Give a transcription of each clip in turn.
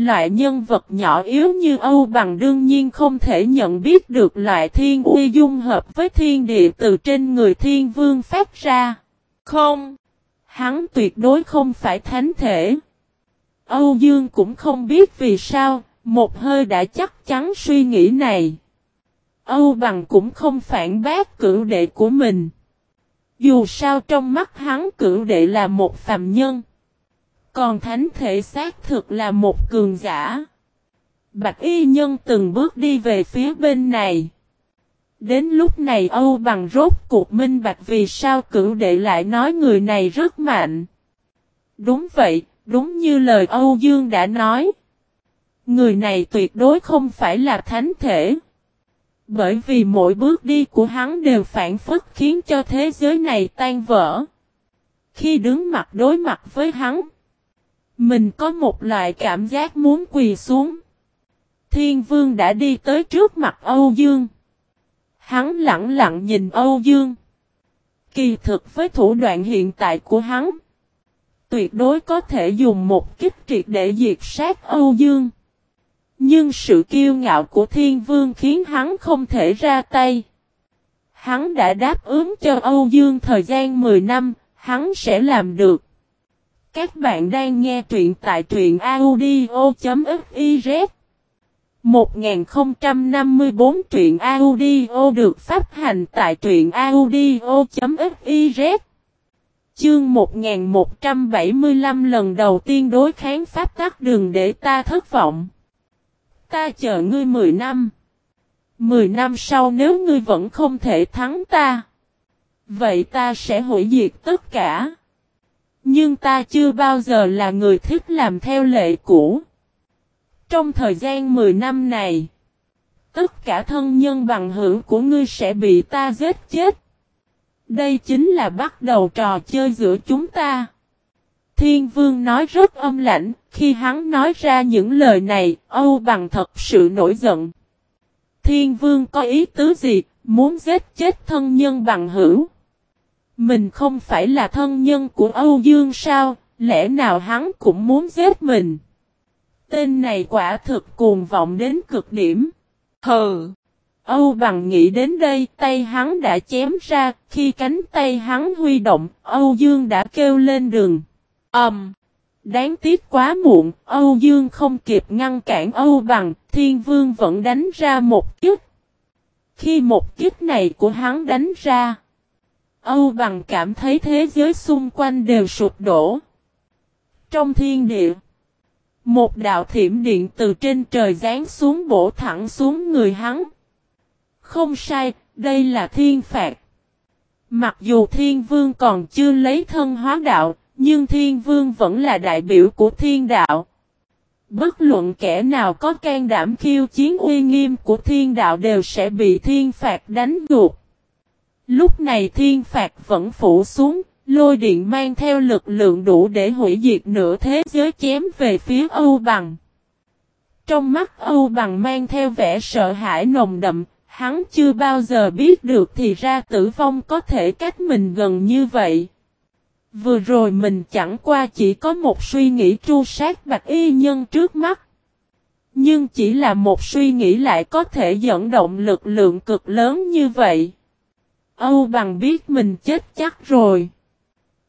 Loại nhân vật nhỏ yếu như Âu bằng đương nhiên không thể nhận biết được loại thiên uy dung hợp với thiên địa từ trên người thiên vương phát ra. Không, hắn tuyệt đối không phải thánh thể. Âu Dương cũng không biết vì sao, một hơi đã chắc chắn suy nghĩ này. Âu bằng cũng không phản bác cửu đệ của mình. Dù sao trong mắt hắn cửu đệ là một phàm nhân. Còn thánh thể xác thực là một cường giả. Bạch y nhân từng bước đi về phía bên này. Đến lúc này Âu bằng rốt cuộc minh bạch vì sao cửu đệ lại nói người này rất mạnh. Đúng vậy, đúng như lời Âu Dương đã nói. Người này tuyệt đối không phải là thánh thể. Bởi vì mỗi bước đi của hắn đều phản phất khiến cho thế giới này tan vỡ. Khi đứng mặt đối mặt với hắn, mình có một loại cảm giác muốn quỳ xuống. Thiên vương đã đi tới trước mặt Âu Dương. Hắn lặng lặng nhìn Âu Dương. Kỳ thực với thủ đoạn hiện tại của hắn, tuyệt đối có thể dùng một kích triệt để diệt sát Âu Dương. Nhưng sự kiêu ngạo của thiên vương khiến hắn không thể ra tay. Hắn đã đáp ứng cho Âu Dương thời gian 10 năm, hắn sẽ làm được. Các bạn đang nghe truyện tại truyện audio.fiz 1054 truyện audio được phát hành tại truyện audio.fiz Chương 1175 lần đầu tiên đối kháng pháp tắc đường để ta thất vọng. Ta chờ ngươi 10 năm. 10 năm sau nếu ngươi vẫn không thể thắng ta. Vậy ta sẽ hủy diệt tất cả. Nhưng ta chưa bao giờ là người thích làm theo lệ cũ. Trong thời gian 10 năm này, tất cả thân nhân bằng hữu của ngươi sẽ bị ta giết chết. Đây chính là bắt đầu trò chơi giữa chúng ta. Thiên vương nói rất âm lãnh, khi hắn nói ra những lời này, Âu bằng thật sự nổi giận. Thiên vương có ý tứ gì, muốn giết chết thân nhân bằng hữu. Mình không phải là thân nhân của Âu Dương sao, lẽ nào hắn cũng muốn giết mình. Tên này quả thực cuồng vọng đến cực điểm. Hừ! Âu bằng nghĩ đến đây, tay hắn đã chém ra, khi cánh tay hắn huy động, Âu Dương đã kêu lên đường. Ầm! Um, đáng tiếc quá muộn, Âu Dương không kịp ngăn cản Âu bằng, Thiên Vương vẫn đánh ra một kích. Khi một kích này của hắn đánh ra, Âu bằng cảm thấy thế giới xung quanh đều sụp đổ. Trong thiên địa, một đạo thiểm điện từ trên trời giáng xuống bổ thẳng xuống người hắn. Không sai, đây là thiên phạt. Mặc dù thiên vương còn chưa lấy thân hóa đạo, nhưng thiên vương vẫn là đại biểu của thiên đạo. Bất luận kẻ nào có can đảm khiêu chiến uy nghiêm của thiên đạo đều sẽ bị thiên phạt đánh gục. Lúc này thiên phạt vẫn phủ xuống, lôi điện mang theo lực lượng đủ để hủy diệt nửa thế giới chém về phía Âu Bằng. Trong mắt Âu Bằng mang theo vẻ sợ hãi nồng đậm, hắn chưa bao giờ biết được thì ra tử vong có thể cách mình gần như vậy. Vừa rồi mình chẳng qua chỉ có một suy nghĩ tru sát bạch y nhân trước mắt. Nhưng chỉ là một suy nghĩ lại có thể dẫn động lực lượng cực lớn như vậy. Âu bằng biết mình chết chắc rồi.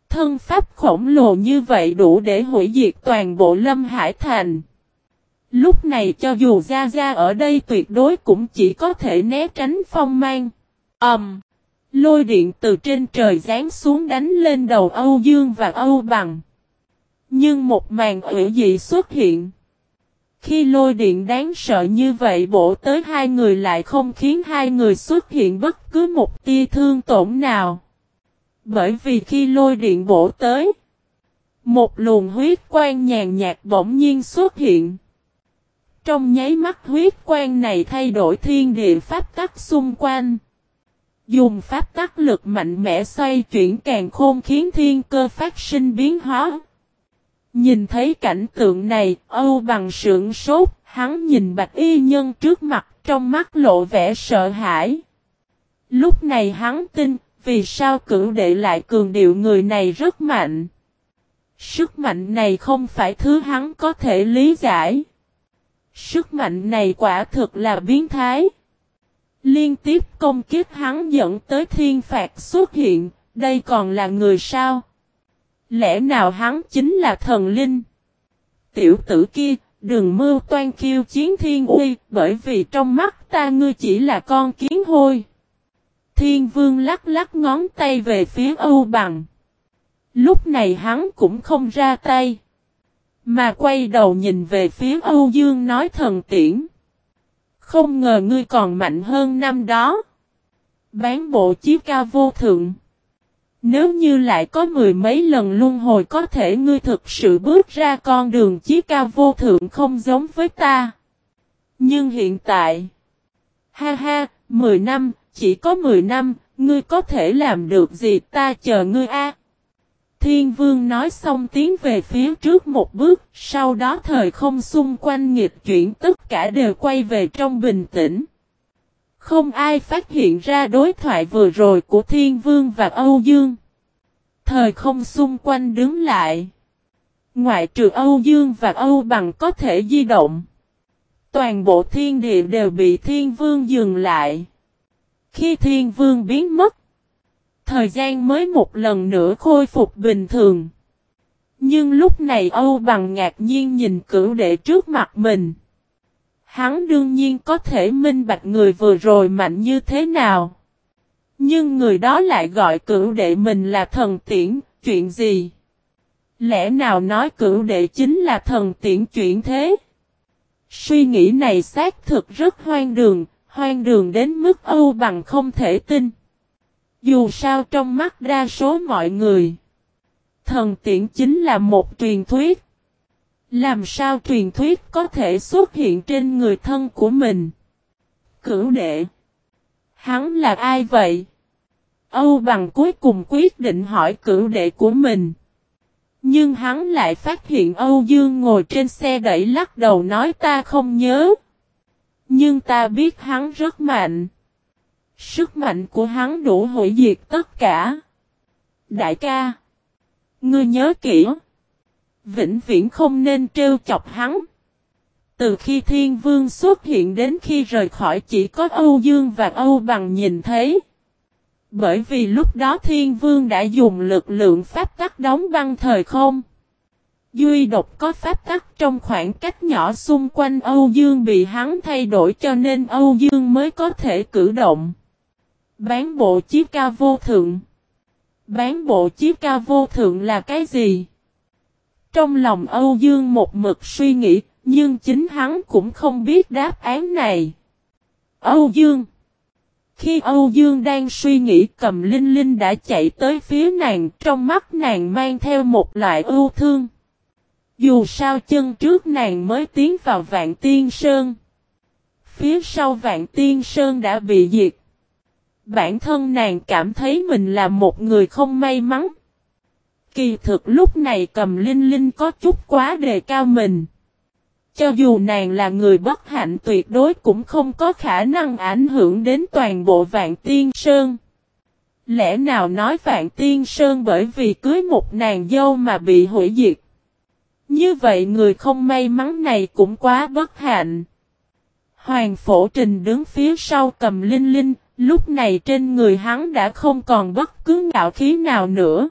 Thân pháp khổng lồ như vậy đủ để hủy diệt toàn bộ Lâm Hải Thành. Lúc này cho dù Gia Gia ở đây tuyệt đối cũng chỉ có thể né tránh phong mang. Ẩm. Um, lôi điện từ trên trời giáng xuống đánh lên đầu Âu Dương và Âu Bằng. Nhưng một màn ủy dị xuất hiện. Khi lôi điện đáng sợ như vậy bổ tới hai người lại không khiến hai người xuất hiện bất cứ một tia thương tổn nào. Bởi vì khi lôi điện bổ tới, một luồng huyết quang nhàn nhạt bỗng nhiên xuất hiện. Trong nháy mắt huyết quang này thay đổi thiên địa pháp tắc xung quanh. Dùng pháp tắc lực mạnh mẽ xoay chuyển càng khôn khiến thiên cơ phát sinh biến hóa. Nhìn thấy cảnh tượng này, Âu bằng sưởng sốt, hắn nhìn bạch y nhân trước mặt, trong mắt lộ vẻ sợ hãi. Lúc này hắn tin, vì sao cửu đệ lại cường điệu người này rất mạnh. Sức mạnh này không phải thứ hắn có thể lý giải. Sức mạnh này quả thực là biến thái. Liên tiếp công kiếp hắn dẫn tới thiên phạt xuất hiện, đây còn là người sao? Lẽ nào hắn chính là thần linh? Tiểu tử kia, đừng mưu toan khiêu chiến thiên uy, bởi vì trong mắt ta ngươi chỉ là con kiến hôi. Thiên vương lắc lắc ngón tay về phía Âu Bằng. Lúc này hắn cũng không ra tay. Mà quay đầu nhìn về phía Âu Dương nói thần tiễn. Không ngờ ngươi còn mạnh hơn năm đó. Bán bộ chiếc ca vô thượng. Nếu như lại có mười mấy lần luân hồi có thể ngươi thực sự bước ra con đường chí cao vô thượng không giống với ta. Nhưng hiện tại. Ha ha, mười năm, chỉ có mười năm, ngươi có thể làm được gì ta chờ ngươi a. Thiên vương nói xong tiến về phía trước một bước, sau đó thời không xung quanh nghịch chuyển tất cả đều quay về trong bình tĩnh. Không ai phát hiện ra đối thoại vừa rồi của Thiên Vương và Âu Dương. Thời không xung quanh đứng lại. Ngoại trừ Âu Dương và Âu Bằng có thể di động. Toàn bộ thiên địa đều bị Thiên Vương dừng lại. Khi Thiên Vương biến mất, thời gian mới một lần nữa khôi phục bình thường. Nhưng lúc này Âu Bằng ngạc nhiên nhìn cửu đệ trước mặt mình. Hắn đương nhiên có thể minh bạch người vừa rồi mạnh như thế nào. Nhưng người đó lại gọi cửu đệ mình là thần tiễn, chuyện gì? Lẽ nào nói cửu đệ chính là thần tiễn chuyện thế? Suy nghĩ này xác thực rất hoang đường, hoang đường đến mức Âu Bằng không thể tin. Dù sao trong mắt đa số mọi người, thần tiễn chính là một truyền thuyết. Làm sao truyền thuyết có thể xuất hiện trên người thân của mình? Cửu đệ. Hắn là ai vậy? Âu bằng cuối cùng quyết định hỏi cửu đệ của mình. Nhưng hắn lại phát hiện Âu Dương ngồi trên xe đẩy lắc đầu nói ta không nhớ. Nhưng ta biết hắn rất mạnh. Sức mạnh của hắn đủ hủy diệt tất cả. Đại ca. Ngươi nhớ kỹ. Vĩnh viễn không nên trêu chọc hắn. Từ khi thiên vương xuất hiện đến khi rời khỏi chỉ có Âu Dương và Âu Bằng nhìn thấy. Bởi vì lúc đó thiên vương đã dùng lực lượng pháp tắc đóng băng thời không. Duy độc có pháp tắc trong khoảng cách nhỏ xung quanh Âu Dương bị hắn thay đổi cho nên Âu Dương mới có thể cử động. Bán bộ chiếc ca vô thượng. Bán bộ chiếc ca vô thượng là cái gì? Trong lòng Âu Dương một mực suy nghĩ, nhưng chính hắn cũng không biết đáp án này. Âu Dương Khi Âu Dương đang suy nghĩ cầm Linh Linh đã chạy tới phía nàng, trong mắt nàng mang theo một loại ưu thương. Dù sao chân trước nàng mới tiến vào Vạn Tiên Sơn. Phía sau Vạn Tiên Sơn đã bị diệt. Bản thân nàng cảm thấy mình là một người không may mắn. Kỳ thực lúc này cầm linh linh có chút quá đề cao mình. Cho dù nàng là người bất hạnh tuyệt đối cũng không có khả năng ảnh hưởng đến toàn bộ Vạn Tiên Sơn. Lẽ nào nói Vạn Tiên Sơn bởi vì cưới một nàng dâu mà bị hủy diệt? Như vậy người không may mắn này cũng quá bất hạnh. Hoàng Phổ Trình đứng phía sau cầm linh linh, lúc này trên người hắn đã không còn bất cứ ngạo khí nào nữa.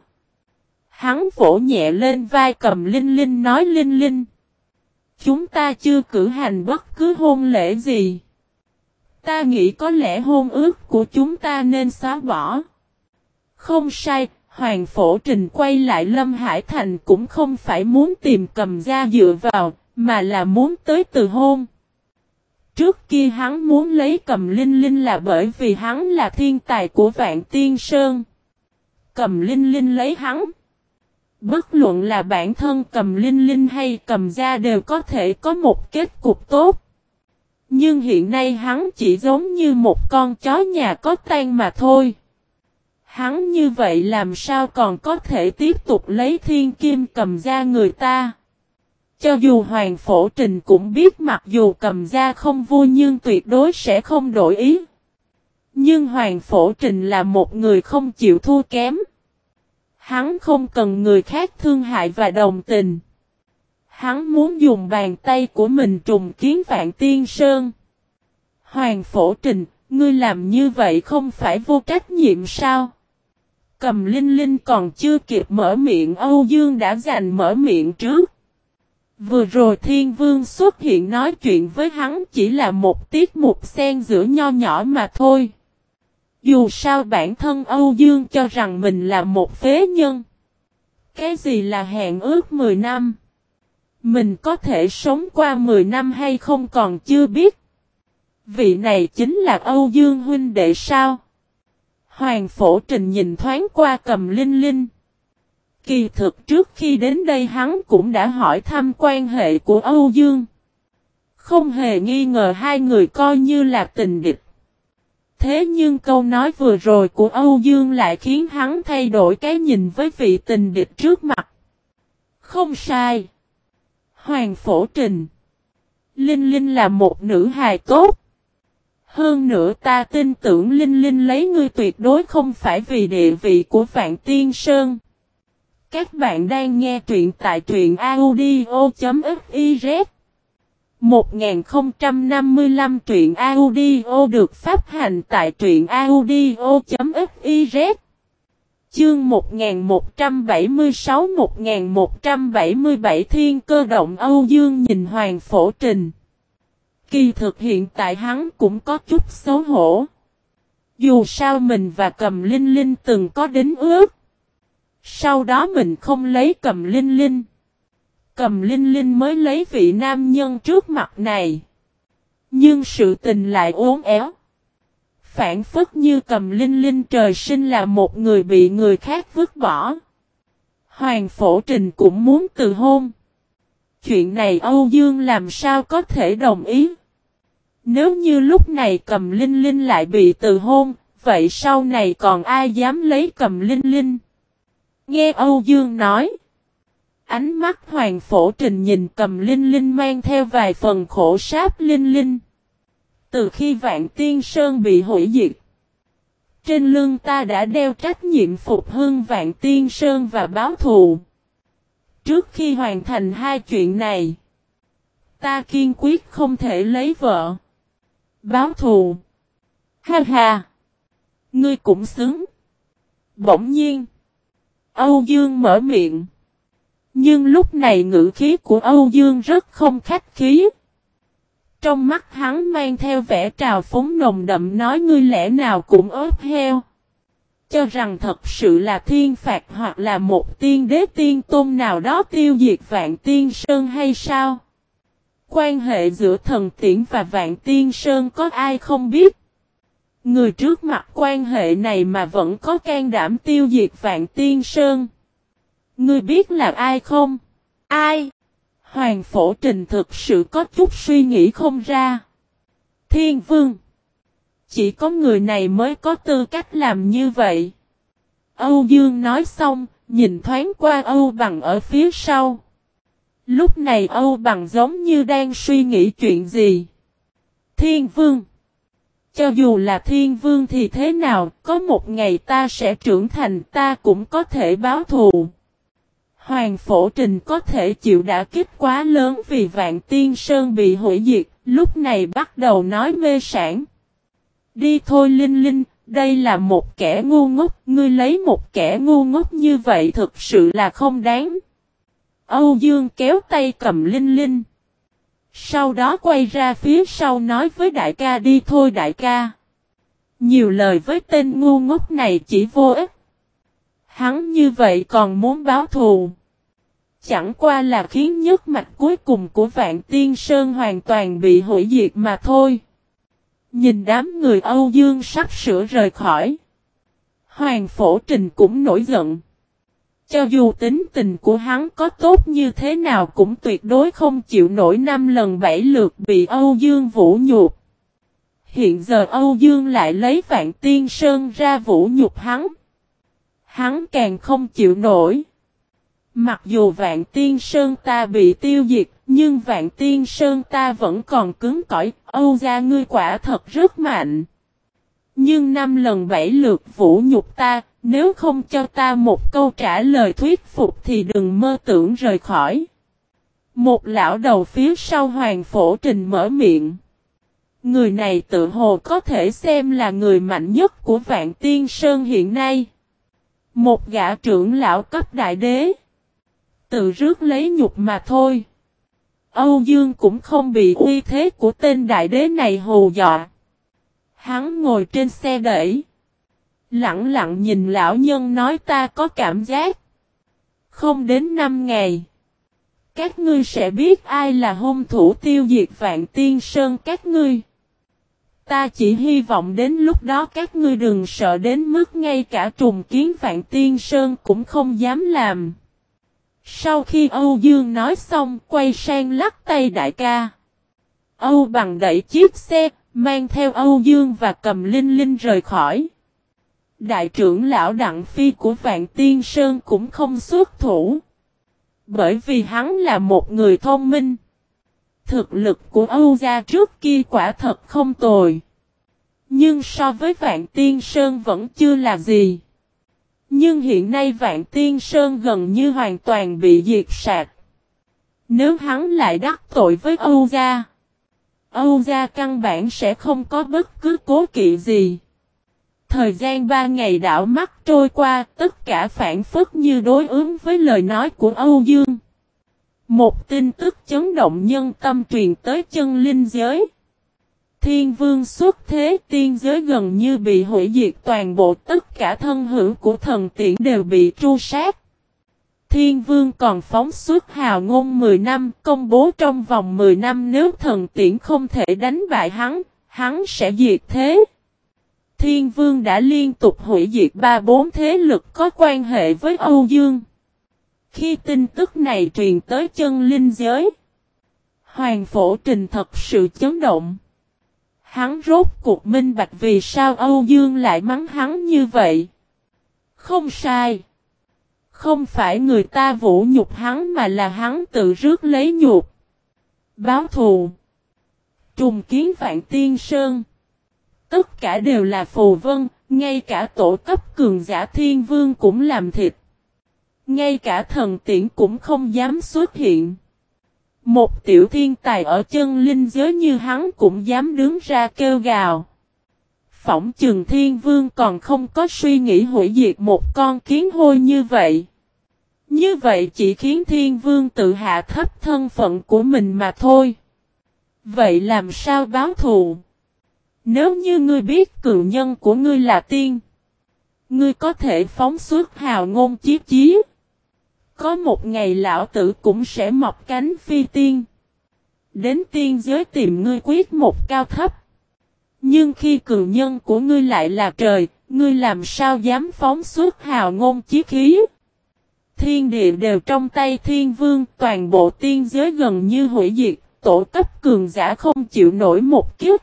Hắn vỗ nhẹ lên vai cầm Linh Linh nói Linh Linh. Chúng ta chưa cử hành bất cứ hôn lễ gì. Ta nghĩ có lẽ hôn ước của chúng ta nên xóa bỏ. Không sai, Hoàng Phổ Trình quay lại Lâm Hải Thành cũng không phải muốn tìm cầm gia dựa vào, mà là muốn tới từ hôn. Trước kia hắn muốn lấy cầm Linh Linh là bởi vì hắn là thiên tài của Vạn Tiên Sơn. Cầm Linh Linh lấy hắn. Bất luận là bản thân cầm linh linh hay cầm ra đều có thể có một kết cục tốt. Nhưng hiện nay hắn chỉ giống như một con chó nhà có tan mà thôi. Hắn như vậy làm sao còn có thể tiếp tục lấy thiên kim cầm ra người ta. Cho dù Hoàng Phổ Trình cũng biết mặc dù cầm ra không vui nhưng tuyệt đối sẽ không đổi ý. Nhưng Hoàng Phổ Trình là một người không chịu thua kém. Hắn không cần người khác thương hại và đồng tình. Hắn muốn dùng bàn tay của mình trùng kiến vạn tiên sơn. Hoàng phổ trình, ngươi làm như vậy không phải vô trách nhiệm sao? Cầm Linh Linh còn chưa kịp mở miệng Âu Dương đã giành mở miệng trước. Vừa rồi Thiên Vương xuất hiện nói chuyện với hắn chỉ là một tiết mục xen giữa nho nhỏ mà thôi. Dù sao bản thân Âu Dương cho rằng mình là một phế nhân. Cái gì là hẹn ước 10 năm? Mình có thể sống qua 10 năm hay không còn chưa biết. Vị này chính là Âu Dương huynh đệ sao? Hoàng phổ trình nhìn thoáng qua cầm linh linh. Kỳ thực trước khi đến đây hắn cũng đã hỏi thăm quan hệ của Âu Dương. Không hề nghi ngờ hai người coi như là tình địch. Thế nhưng câu nói vừa rồi của Âu Dương lại khiến hắn thay đổi cái nhìn với vị tình địch trước mặt. Không sai. Hoàng Phổ Trình Linh Linh là một nữ hài tốt. Hơn nữa ta tin tưởng Linh Linh lấy ngươi tuyệt đối không phải vì địa vị của Vạn Tiên Sơn. Các bạn đang nghe truyện tại truyện audio.fif 1055 truyện audio được phát hành tại truyện audio.fiz Chương 1176-1177 Thiên cơ động Âu Dương nhìn Hoàng Phổ Trình Kỳ thực hiện tại hắn cũng có chút xấu hổ. Dù sao mình và cầm linh linh từng có đính ước. Sau đó mình không lấy cầm linh linh. Cầm linh linh mới lấy vị nam nhân trước mặt này. Nhưng sự tình lại uốn éo. Phản phức như cầm linh linh trời sinh là một người bị người khác vứt bỏ. Hoàng phổ trình cũng muốn từ hôn. Chuyện này Âu Dương làm sao có thể đồng ý. Nếu như lúc này cầm linh linh lại bị từ hôn, vậy sau này còn ai dám lấy cầm linh linh? Nghe Âu Dương nói. Ánh mắt hoàng phổ trình nhìn cầm linh linh mang theo vài phần khổ sáp linh linh. Từ khi vạn tiên sơn bị hủy diệt. Trên lưng ta đã đeo trách nhiệm phục hưng vạn tiên sơn và báo thù. Trước khi hoàn thành hai chuyện này. Ta kiên quyết không thể lấy vợ. Báo thù. Ha ha. Ngươi cũng xứng. Bỗng nhiên. Âu Dương mở miệng. Nhưng lúc này ngữ khí của Âu Dương rất không khách khí. Trong mắt hắn mang theo vẻ trào phúng nồng đậm nói ngươi lẽ nào cũng ớt heo. Cho rằng thật sự là thiên phạt hoặc là một tiên đế tiên tôn nào đó tiêu diệt vạn tiên sơn hay sao? Quan hệ giữa thần tiễn và vạn tiên sơn có ai không biết? Người trước mặt quan hệ này mà vẫn có can đảm tiêu diệt vạn tiên sơn. Ngươi biết là ai không? Ai? Hoàng phổ trình thực sự có chút suy nghĩ không ra. Thiên vương. Chỉ có người này mới có tư cách làm như vậy. Âu Dương nói xong, nhìn thoáng qua Âu bằng ở phía sau. Lúc này Âu bằng giống như đang suy nghĩ chuyện gì. Thiên vương. Cho dù là thiên vương thì thế nào, có một ngày ta sẽ trưởng thành ta cũng có thể báo thù. Hoàng phổ trình có thể chịu đã kích quá lớn vì vạn tiên sơn bị hủy diệt, lúc này bắt đầu nói mê sản. Đi thôi Linh Linh, đây là một kẻ ngu ngốc, ngươi lấy một kẻ ngu ngốc như vậy thực sự là không đáng. Âu Dương kéo tay cầm Linh Linh. Sau đó quay ra phía sau nói với đại ca đi thôi đại ca. Nhiều lời với tên ngu ngốc này chỉ vô ích. Hắn như vậy còn muốn báo thù. Chẳng qua là khiến nhất mạch cuối cùng của Vạn Tiên Sơn hoàn toàn bị hủy diệt mà thôi. Nhìn đám người Âu Dương sắp sửa rời khỏi. Hoàng Phổ Trình cũng nổi giận. Cho dù tính tình của hắn có tốt như thế nào cũng tuyệt đối không chịu nổi năm lần bảy lượt bị Âu Dương vũ nhục. Hiện giờ Âu Dương lại lấy Vạn Tiên Sơn ra vũ nhục hắn. Hắn càng không chịu nổi. Mặc dù Vạn Tiên Sơn ta bị tiêu diệt, nhưng Vạn Tiên Sơn ta vẫn còn cứng cỏi, Âu gia ngươi quả thật rất mạnh. Nhưng năm lần bảy lượt vũ nhục ta, nếu không cho ta một câu trả lời thuyết phục thì đừng mơ tưởng rời khỏi. Một lão đầu phía sau hoàng phổ trình mở miệng. Người này tự hồ có thể xem là người mạnh nhất của vạn tiên sơn hiện nay. Một gã trưởng lão cấp đại đế. Tự rước lấy nhục mà thôi. Âu Dương cũng không bị uy thế của tên đại đế này hù dọa. Hắn ngồi trên xe đẩy. Lặng lặng nhìn lão nhân nói ta có cảm giác. Không đến 5 ngày. Các ngươi sẽ biết ai là hung thủ tiêu diệt vạn tiên sơn các ngươi. Ta chỉ hy vọng đến lúc đó các ngươi đừng sợ đến mức ngay cả trùng kiến vạn tiên sơn cũng không dám làm. Sau khi Âu Dương nói xong quay sang lắc tay đại ca. Âu bằng đẩy chiếc xe, mang theo Âu Dương và cầm Linh Linh rời khỏi. Đại trưởng lão Đặng Phi của Vạn Tiên Sơn cũng không xuất thủ. Bởi vì hắn là một người thông minh. Thực lực của Âu gia trước kia quả thật không tồi. Nhưng so với Vạn Tiên Sơn vẫn chưa là gì. Nhưng hiện nay Vạn Tiên Sơn gần như hoàn toàn bị diệt sạch. Nếu hắn lại đắc tội với Âu gia, Âu gia căn bản sẽ không có bất cứ cố kỵ gì. Thời gian ba ngày đảo mắt trôi qua, tất cả phản phất như đối ứng với lời nói của Âu Dương. Một tin tức chấn động nhân tâm truyền tới chân linh giới. Thiên vương xuất thế tiên giới gần như bị hủy diệt toàn bộ tất cả thân hữu của thần tiễn đều bị tru sát. Thiên vương còn phóng xuất hào ngôn 10 năm công bố trong vòng 10 năm nếu thần tiễn không thể đánh bại hắn, hắn sẽ diệt thế. Thiên vương đã liên tục hủy diệt ba bốn thế lực có quan hệ với Âu Dương. Khi tin tức này truyền tới chân linh giới, Hoàng Phổ Trình thật sự chấn động. Hắn rốt cuộc minh bạch vì sao Âu Dương lại mắng hắn như vậy. Không sai. Không phải người ta vũ nhục hắn mà là hắn tự rước lấy nhục. Báo thù. Trùng kiến vạn tiên sơn. Tất cả đều là phù vân, ngay cả tổ cấp cường giả thiên vương cũng làm thịt. Ngay cả thần tiễn cũng không dám xuất hiện. Một tiểu thiên tài ở chân linh giới như hắn cũng dám đứng ra kêu gào. Phỏng trường thiên vương còn không có suy nghĩ hủy diệt một con kiến hôi như vậy. Như vậy chỉ khiến thiên vương tự hạ thấp thân phận của mình mà thôi. Vậy làm sao báo thù? Nếu như ngươi biết cựu nhân của ngươi là tiên, ngươi có thể phóng xuất hào ngôn chiếc chí. Có một ngày lão tử cũng sẽ mọc cánh phi tiên. Đến tiên giới tìm ngươi quyết một cao thấp. Nhưng khi cường nhân của ngươi lại là trời, ngươi làm sao dám phóng xuất hào ngôn chí khí? Thiên địa đều trong tay thiên vương, toàn bộ tiên giới gần như hủy diệt, tổ cấp cường giả không chịu nổi một kiếp.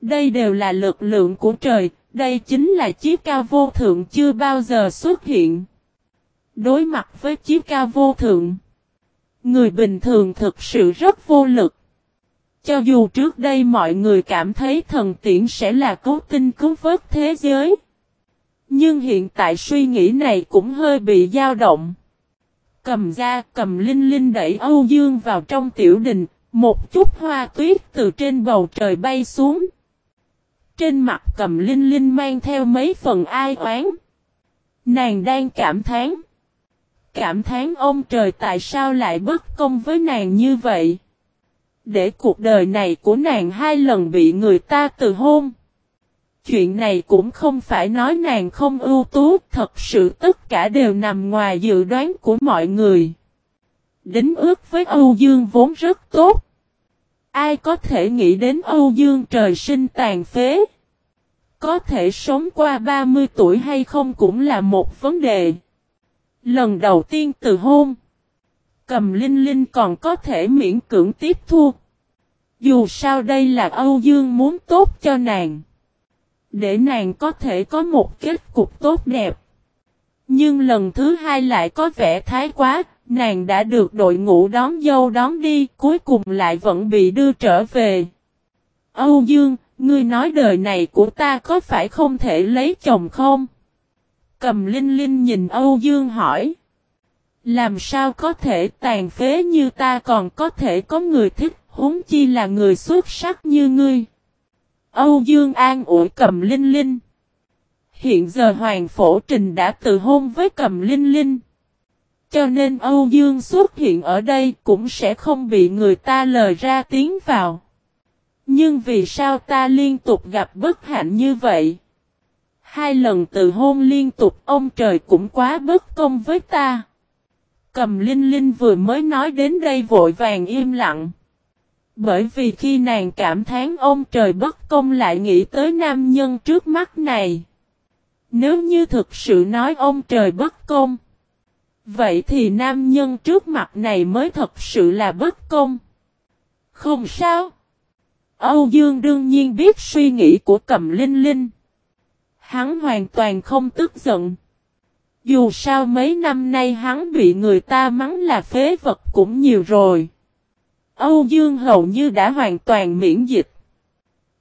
Đây đều là lực lượng của trời, đây chính là chiếc cao vô thượng chưa bao giờ xuất hiện. Đối mặt với chiếc ca vô thượng, người bình thường thực sự rất vô lực. Cho dù trước đây mọi người cảm thấy thần tiễn sẽ là cố tinh cứu vớt thế giới. Nhưng hiện tại suy nghĩ này cũng hơi bị dao động. Cầm ra cầm linh linh đẩy Âu Dương vào trong tiểu đình, một chút hoa tuyết từ trên bầu trời bay xuống. Trên mặt cầm linh linh mang theo mấy phần ai oán. Nàng đang cảm thán. Cảm thán ông trời tại sao lại bất công với nàng như vậy. Để cuộc đời này của nàng hai lần bị người ta từ hôn. Chuyện này cũng không phải nói nàng không ưu tú, thật sự tất cả đều nằm ngoài dự đoán của mọi người. Đính ước với Âu Dương vốn rất tốt. Ai có thể nghĩ đến Âu Dương trời sinh tàn phế? Có thể sống qua 30 tuổi hay không cũng là một vấn đề. Lần đầu tiên từ hôn. Cầm Linh Linh còn có thể miễn cưỡng tiếp thu. Dù sao đây là Âu Dương muốn tốt cho nàng. Để nàng có thể có một kết cục tốt đẹp. Nhưng lần thứ hai lại có vẻ thái quá, nàng đã được đội ngũ đón dâu đón đi, cuối cùng lại vẫn bị đưa trở về. Âu Dương, ngươi nói đời này của ta có phải không thể lấy chồng không? Cầm Linh Linh nhìn Âu Dương hỏi. Làm sao có thể tàn phế như ta còn có thể có người thích, huống chi là người xuất sắc như ngươi. Âu Dương An ủi cầm linh linh. Hiện giờ Hoàng Phổ Trình đã từ hôn với cầm linh linh. Cho nên Âu Dương xuất hiện ở đây cũng sẽ không bị người ta lời ra tiếng vào. Nhưng vì sao ta liên tục gặp bất hạnh như vậy? Hai lần từ hôn liên tục, ông trời cũng quá bất công với ta. Cầm Linh Linh vừa mới nói đến đây vội vàng im lặng. Bởi vì khi nàng cảm thán ông trời bất công lại nghĩ tới nam nhân trước mắt này. Nếu như thực sự nói ông trời bất công. Vậy thì nam nhân trước mặt này mới thật sự là bất công. Không sao. Âu Dương đương nhiên biết suy nghĩ của cầm linh linh. Hắn hoàn toàn không tức giận. Dù sao mấy năm nay hắn bị người ta mắng là phế vật cũng nhiều rồi. Âu Dương hầu như đã hoàn toàn miễn dịch.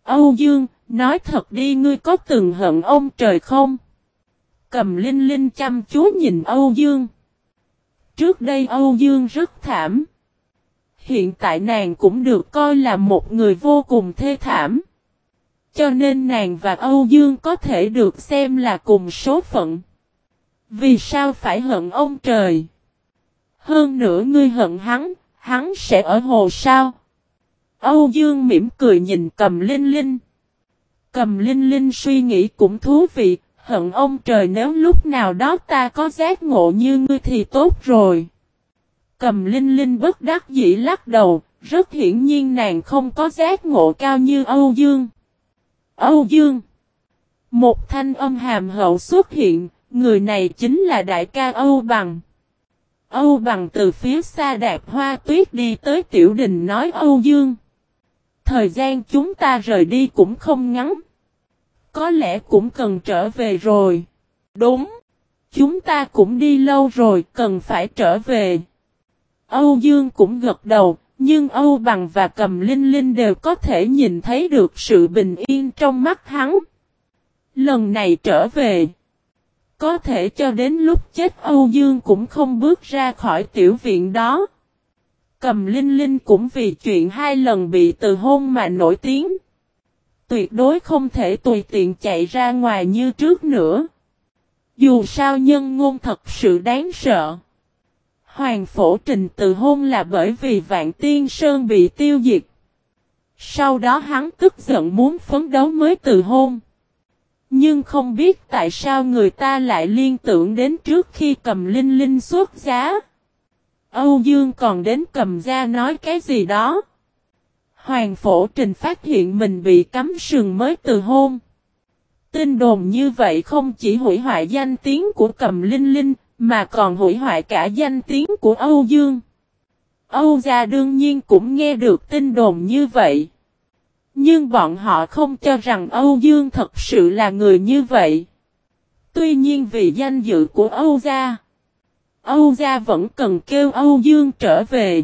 Âu Dương, nói thật đi ngươi có từng hận ông trời không? Cầm Linh Linh chăm chú nhìn Âu Dương. Trước đây Âu Dương rất thảm. Hiện tại nàng cũng được coi là một người vô cùng thê thảm. Cho nên nàng và Âu Dương có thể được xem là cùng số phận. Vì sao phải hận ông trời? Hơn nữa ngươi hận hắn, hắn sẽ ở hồ sao? Âu Dương mỉm cười nhìn cầm linh linh. Cầm linh linh suy nghĩ cũng thú vị, hận ông trời nếu lúc nào đó ta có giác ngộ như ngươi thì tốt rồi. Cầm linh linh bất đắc dĩ lắc đầu, rất hiển nhiên nàng không có giác ngộ cao như Âu Dương. Âu Dương Một thanh âm hàm hậu xuất hiện, người này chính là đại ca Âu Bằng. Âu Bằng từ phía xa đạp hoa tuyết đi tới tiểu đình nói Âu Dương. Thời gian chúng ta rời đi cũng không ngắn. Có lẽ cũng cần trở về rồi. Đúng. Chúng ta cũng đi lâu rồi, cần phải trở về. Âu Dương cũng gật đầu, nhưng Âu Bằng và Cầm Linh Linh đều có thể nhìn thấy được sự bình yên trong mắt hắn. Lần này trở về. Có thể cho đến lúc chết Âu Dương cũng không bước ra khỏi tiểu viện đó. Cầm Linh Linh cũng vì chuyện hai lần bị từ hôn mà nổi tiếng tuyệt đối không thể tùy tiện chạy ra ngoài như trước nữa. Dù sao nhân ngôn thật sự đáng sợ. Hoàng phổ trình từ hôn là bởi vì Vạn Tiên Sơn bị tiêu diệt. Sau đó hắn tức giận muốn phấn đấu mới từ hôn. Nhưng không biết tại sao người ta lại liên tưởng đến trước khi cầm linh linh xuất giá. Âu Dương còn đến cầm ra nói cái gì đó. Hoàng Phổ Trình phát hiện mình bị cắm sừng mới từ hôn. Tin đồn như vậy không chỉ hủy hoại danh tiếng của Cầm Linh Linh, mà còn hủy hoại cả danh tiếng của Âu Dương. Âu gia đương nhiên cũng nghe được tin đồn như vậy. Nhưng bọn họ không cho rằng Âu Dương thật sự là người như vậy. Tuy nhiên vì danh dự của Âu gia, Âu gia vẫn cần kêu Âu Dương trở về.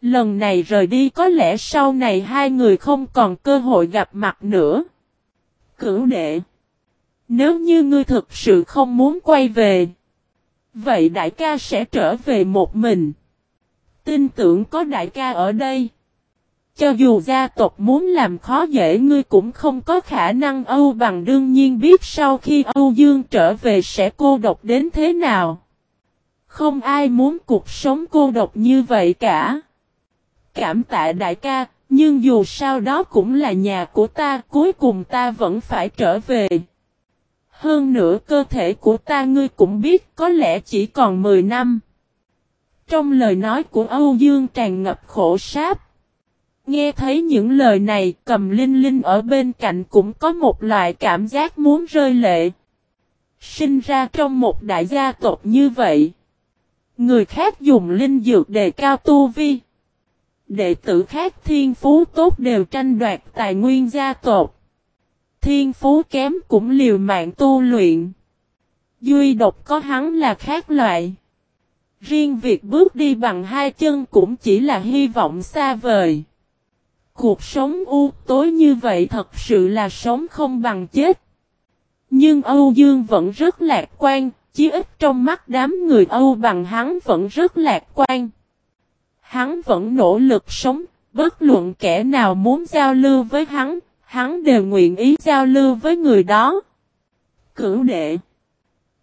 Lần này rời đi có lẽ sau này hai người không còn cơ hội gặp mặt nữa. Cửu đệ. Nếu như ngươi thực sự không muốn quay về. Vậy đại ca sẽ trở về một mình. Tin tưởng có đại ca ở đây. Cho dù gia tộc muốn làm khó dễ ngươi cũng không có khả năng Âu bằng đương nhiên biết sau khi Âu Dương trở về sẽ cô độc đến thế nào. Không ai muốn cuộc sống cô độc như vậy cả cảm tạ đại ca, nhưng dù sao đó cũng là nhà của ta, cuối cùng ta vẫn phải trở về. Hơn nữa cơ thể của ta ngươi cũng biết, có lẽ chỉ còn 10 năm. Trong lời nói của Âu Dương tràn ngập khổ sáp. Nghe thấy những lời này, cầm linh linh ở bên cạnh cũng có một loại cảm giác muốn rơi lệ. Sinh ra trong một đại gia tộc như vậy. Người khác dùng linh dược đề cao tu vi đệ tử khác thiên phú tốt đều tranh đoạt tài nguyên gia tộc. Thiên phú kém cũng liều mạng tu luyện. Duy độc có hắn là khác loại. Riêng việc bước đi bằng hai chân cũng chỉ là hy vọng xa vời. Cuộc sống u tối như vậy thật sự là sống không bằng chết. Nhưng Âu Dương vẫn rất lạc quan, chí ít trong mắt đám người Âu bằng hắn vẫn rất lạc quan. Hắn vẫn nỗ lực sống, bất luận kẻ nào muốn giao lưu với hắn, hắn đều nguyện ý giao lưu với người đó. Cửu đệ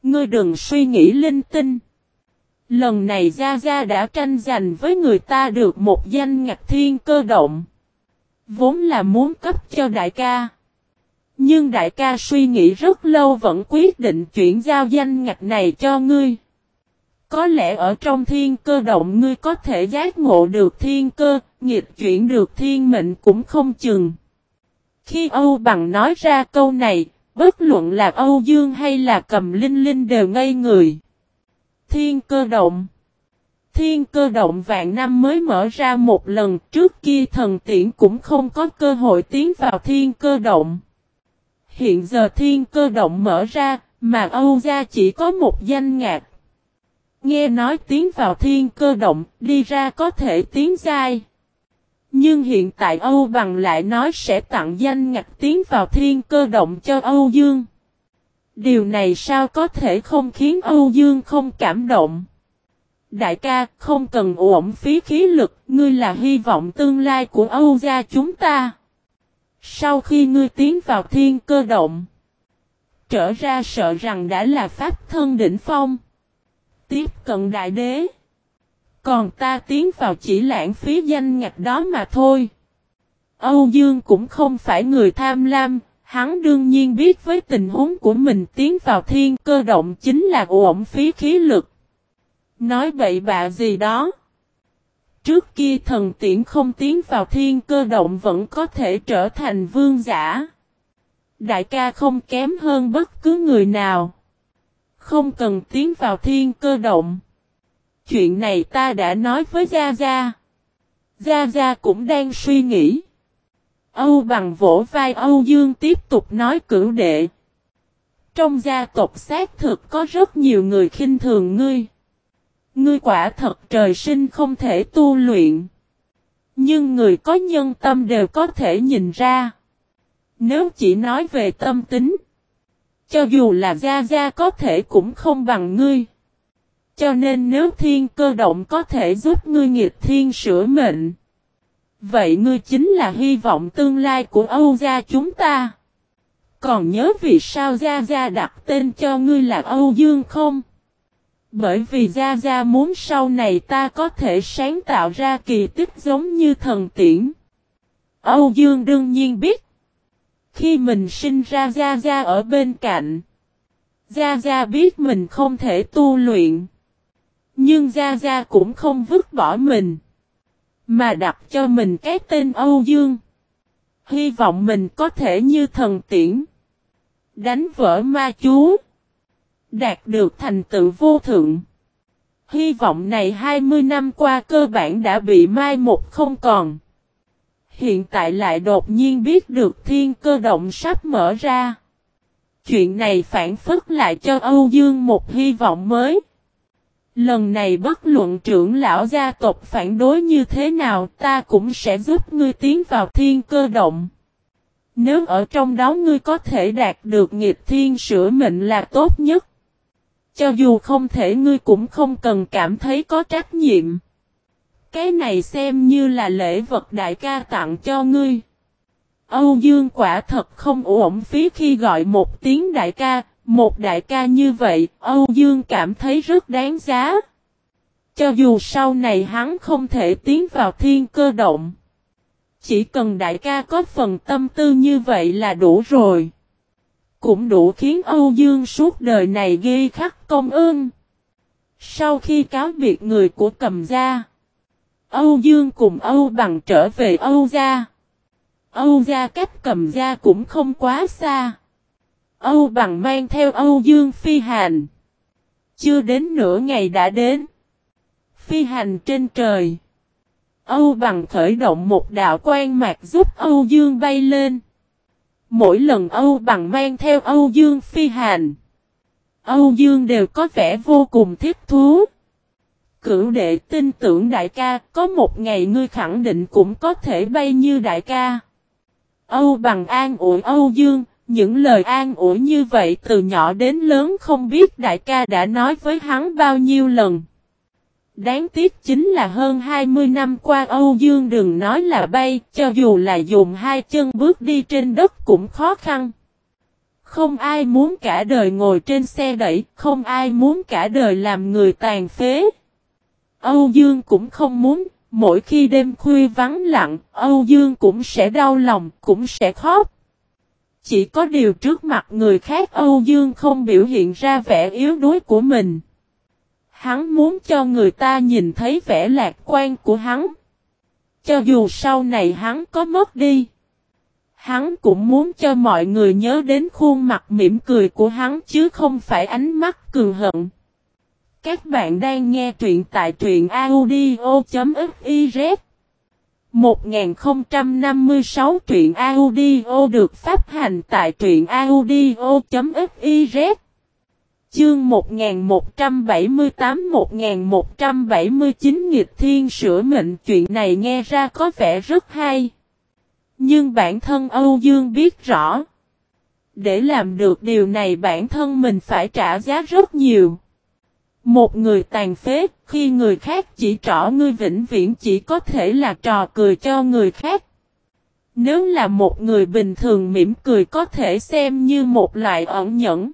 Ngươi đừng suy nghĩ linh tinh. Lần này Gia Gia đã tranh giành với người ta được một danh ngạch thiên cơ động. Vốn là muốn cấp cho đại ca. Nhưng đại ca suy nghĩ rất lâu vẫn quyết định chuyển giao danh ngạch này cho ngươi. Có lẽ ở trong thiên cơ động ngươi có thể giác ngộ được thiên cơ, nghịch chuyển được thiên mệnh cũng không chừng. Khi Âu Bằng nói ra câu này, bất luận là Âu Dương hay là cầm linh linh đều ngây người. Thiên cơ động Thiên cơ động vạn năm mới mở ra một lần trước kia thần tiễn cũng không có cơ hội tiến vào thiên cơ động. Hiện giờ thiên cơ động mở ra, mà Âu gia chỉ có một danh ngạc. Nghe nói tiến vào thiên cơ động, đi ra có thể tiến giai. Nhưng hiện tại Âu Bằng lại nói sẽ tặng danh ngạch tiến vào thiên cơ động cho Âu Dương. Điều này sao có thể không khiến Âu Dương không cảm động? Đại ca, không cần uổng phí khí lực, ngươi là hy vọng tương lai của Âu gia chúng ta. Sau khi ngươi tiến vào thiên cơ động, trở ra sợ rằng đã là pháp thân đỉnh phong. Tiếp cận đại đế. Còn ta tiến vào chỉ lãng phí danh ngạch đó mà thôi. Âu Dương cũng không phải người tham lam, hắn đương nhiên biết với tình huống của mình tiến vào thiên cơ động chính là uổng phí khí lực. Nói bậy bạ gì đó. Trước kia thần tiễn không tiến vào thiên cơ động vẫn có thể trở thành vương giả. Đại ca không kém hơn bất cứ người nào. Không cần tiến vào thiên cơ động. Chuyện này ta đã nói với Gia Gia. Gia Gia cũng đang suy nghĩ. Âu bằng vỗ vai Âu Dương tiếp tục nói cửu đệ. Trong gia tộc xác thực có rất nhiều người khinh thường ngươi. Ngươi quả thật trời sinh không thể tu luyện. Nhưng người có nhân tâm đều có thể nhìn ra. Nếu chỉ nói về tâm tính. Cho dù là Gia Gia có thể cũng không bằng ngươi. Cho nên nếu thiên cơ động có thể giúp ngươi nghịch thiên sửa mệnh. Vậy ngươi chính là hy vọng tương lai của Âu gia chúng ta. Còn nhớ vì sao Gia Gia đặt tên cho ngươi là Âu Dương không? Bởi vì Gia Gia muốn sau này ta có thể sáng tạo ra kỳ tích giống như thần tiễn. Âu Dương đương nhiên biết. Khi mình sinh ra Gia Gia ở bên cạnh. Gia Gia biết mình không thể tu luyện. Nhưng Gia Gia cũng không vứt bỏ mình. Mà đặt cho mình cái tên Âu Dương. Hy vọng mình có thể như thần tiễn. Đánh vỡ ma chú. Đạt được thành tựu vô thượng. Hy vọng này 20 năm qua cơ bản đã bị mai một không còn. Hiện tại lại đột nhiên biết được thiên cơ động sắp mở ra. Chuyện này phản phức lại cho Âu Dương một hy vọng mới. Lần này bất luận trưởng lão gia tộc phản đối như thế nào ta cũng sẽ giúp ngươi tiến vào thiên cơ động. Nếu ở trong đó ngươi có thể đạt được nghiệp thiên sửa mệnh là tốt nhất. Cho dù không thể ngươi cũng không cần cảm thấy có trách nhiệm. Cái này xem như là lễ vật đại ca tặng cho ngươi. Âu Dương quả thật không ổn phí khi gọi một tiếng đại ca, một đại ca như vậy, Âu Dương cảm thấy rất đáng giá. Cho dù sau này hắn không thể tiến vào thiên cơ động. Chỉ cần đại ca có phần tâm tư như vậy là đủ rồi. Cũng đủ khiến Âu Dương suốt đời này ghi khắc công ơn. Sau khi cáo biệt người của cầm gia, Âu Dương cùng Âu bằng trở về Âu gia. Âu gia cách cầm gia cũng không quá xa. Âu bằng mang theo Âu Dương phi hành. Chưa đến nửa ngày đã đến. Phi hành trên trời. Âu bằng khởi động một đạo quan mạc giúp Âu Dương bay lên. Mỗi lần Âu bằng mang theo Âu Dương phi hành. Âu Dương đều có vẻ vô cùng thiết thú. Cửu đệ tin tưởng đại ca, có một ngày ngươi khẳng định cũng có thể bay như đại ca. Âu bằng an ủi Âu Dương, những lời an ủi như vậy từ nhỏ đến lớn không biết đại ca đã nói với hắn bao nhiêu lần. Đáng tiếc chính là hơn 20 năm qua Âu Dương đừng nói là bay, cho dù là dùng hai chân bước đi trên đất cũng khó khăn. Không ai muốn cả đời ngồi trên xe đẩy, không ai muốn cả đời làm người tàn phế. Âu Dương cũng không muốn, mỗi khi đêm khuya vắng lặng, Âu Dương cũng sẽ đau lòng, cũng sẽ khóc. Chỉ có điều trước mặt người khác Âu Dương không biểu hiện ra vẻ yếu đuối của mình. Hắn muốn cho người ta nhìn thấy vẻ lạc quan của hắn. Cho dù sau này hắn có mất đi. Hắn cũng muốn cho mọi người nhớ đến khuôn mặt mỉm cười của hắn chứ không phải ánh mắt cường hận. Các bạn đang nghe truyện tại truyện audio.fif 1056 truyện audio được phát hành tại truyện audio.fiz Chương 1178-1179 nghịch thiên sửa mệnh chuyện này nghe ra có vẻ rất hay. Nhưng bản thân Âu Dương biết rõ. Để làm được điều này bản thân mình phải trả giá rất nhiều. Một người tàn phế, khi người khác chỉ trỏ ngươi vĩnh viễn chỉ có thể là trò cười cho người khác. Nếu là một người bình thường mỉm cười có thể xem như một loại ẩn nhẫn.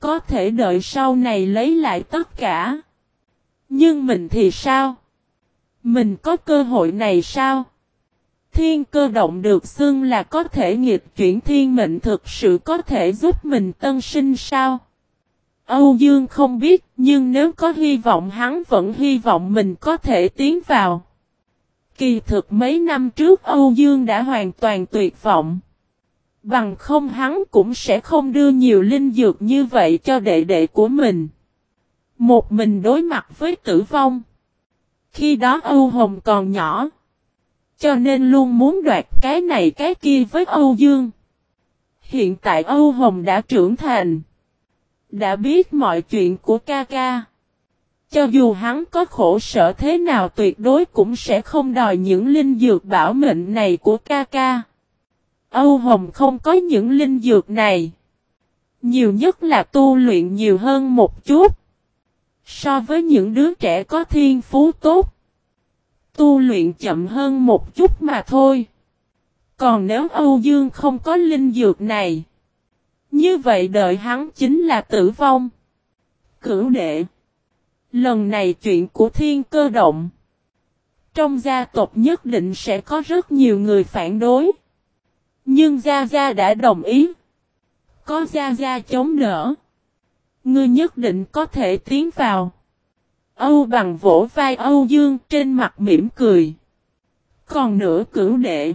Có thể đợi sau này lấy lại tất cả. Nhưng mình thì sao? Mình có cơ hội này sao? Thiên cơ động được xưng là có thể nghịch chuyển thiên mệnh thực sự có thể giúp mình tân sinh sao? Âu Dương không biết, nhưng nếu có hy vọng hắn vẫn hy vọng mình có thể tiến vào. Kỳ thực mấy năm trước Âu Dương đã hoàn toàn tuyệt vọng. Bằng không hắn cũng sẽ không đưa nhiều linh dược như vậy cho đệ đệ của mình. Một mình đối mặt với tử vong. Khi đó Âu Hồng còn nhỏ. Cho nên luôn muốn đoạt cái này cái kia với Âu Dương. Hiện tại Âu Hồng đã trưởng thành. Đã biết mọi chuyện của ca ca. Cho dù hắn có khổ sở thế nào tuyệt đối cũng sẽ không đòi những linh dược bảo mệnh này của ca ca. Âu Hồng không có những linh dược này. Nhiều nhất là tu luyện nhiều hơn một chút. So với những đứa trẻ có thiên phú tốt. Tu luyện chậm hơn một chút mà thôi. Còn nếu Âu Dương không có linh dược này. Như vậy đợi hắn chính là tử vong. Cửu đệ. Lần này chuyện của thiên cơ động. Trong gia tộc nhất định sẽ có rất nhiều người phản đối. Nhưng Gia Gia đã đồng ý. Có Gia Gia chống đỡ. Ngươi nhất định có thể tiến vào. Âu bằng vỗ vai Âu Dương trên mặt mỉm cười. Còn nữa cửu đệ.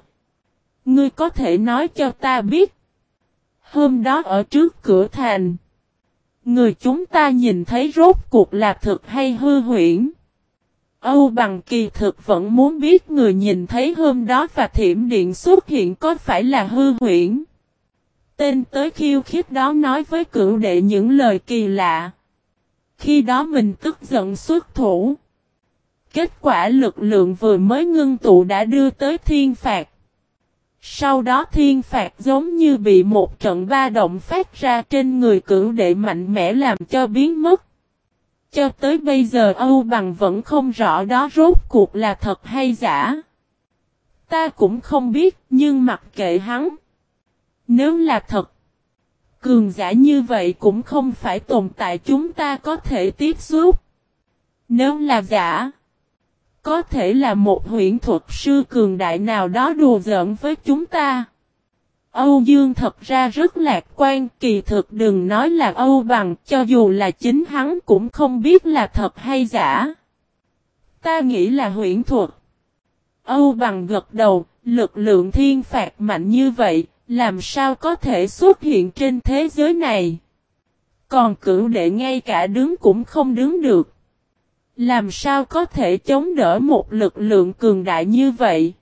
Ngươi có thể nói cho ta biết. Hôm đó ở trước cửa thành. Người chúng ta nhìn thấy rốt cuộc là thực hay hư huyễn. Âu bằng kỳ thực vẫn muốn biết người nhìn thấy hôm đó và thiểm điện xuất hiện có phải là hư huyễn. Tên tới khiêu khích đó nói với cửu đệ những lời kỳ lạ. Khi đó mình tức giận xuất thủ. Kết quả lực lượng vừa mới ngưng tụ đã đưa tới thiên phạt. Sau đó thiên phạt giống như bị một trận ba động phát ra trên người cửu đệ mạnh mẽ làm cho biến mất. Cho tới bây giờ Âu Bằng vẫn không rõ đó rốt cuộc là thật hay giả. Ta cũng không biết, nhưng mặc kệ hắn. Nếu là thật. Cường giả như vậy cũng không phải tồn tại, chúng ta có thể tiếp xúc. Nếu là giả. Có thể là một huyện thuật sư cường đại nào đó đùa giỡn với chúng ta. Âu Dương thật ra rất lạc quan, kỳ thực đừng nói là Âu bằng, cho dù là chính hắn cũng không biết là thật hay giả. Ta nghĩ là huyện thuật. Âu bằng gật đầu, lực lượng thiên phạt mạnh như vậy, làm sao có thể xuất hiện trên thế giới này. Còn cửu đệ ngay cả đứng cũng không đứng được. Làm sao có thể chống đỡ một lực lượng cường đại như vậy?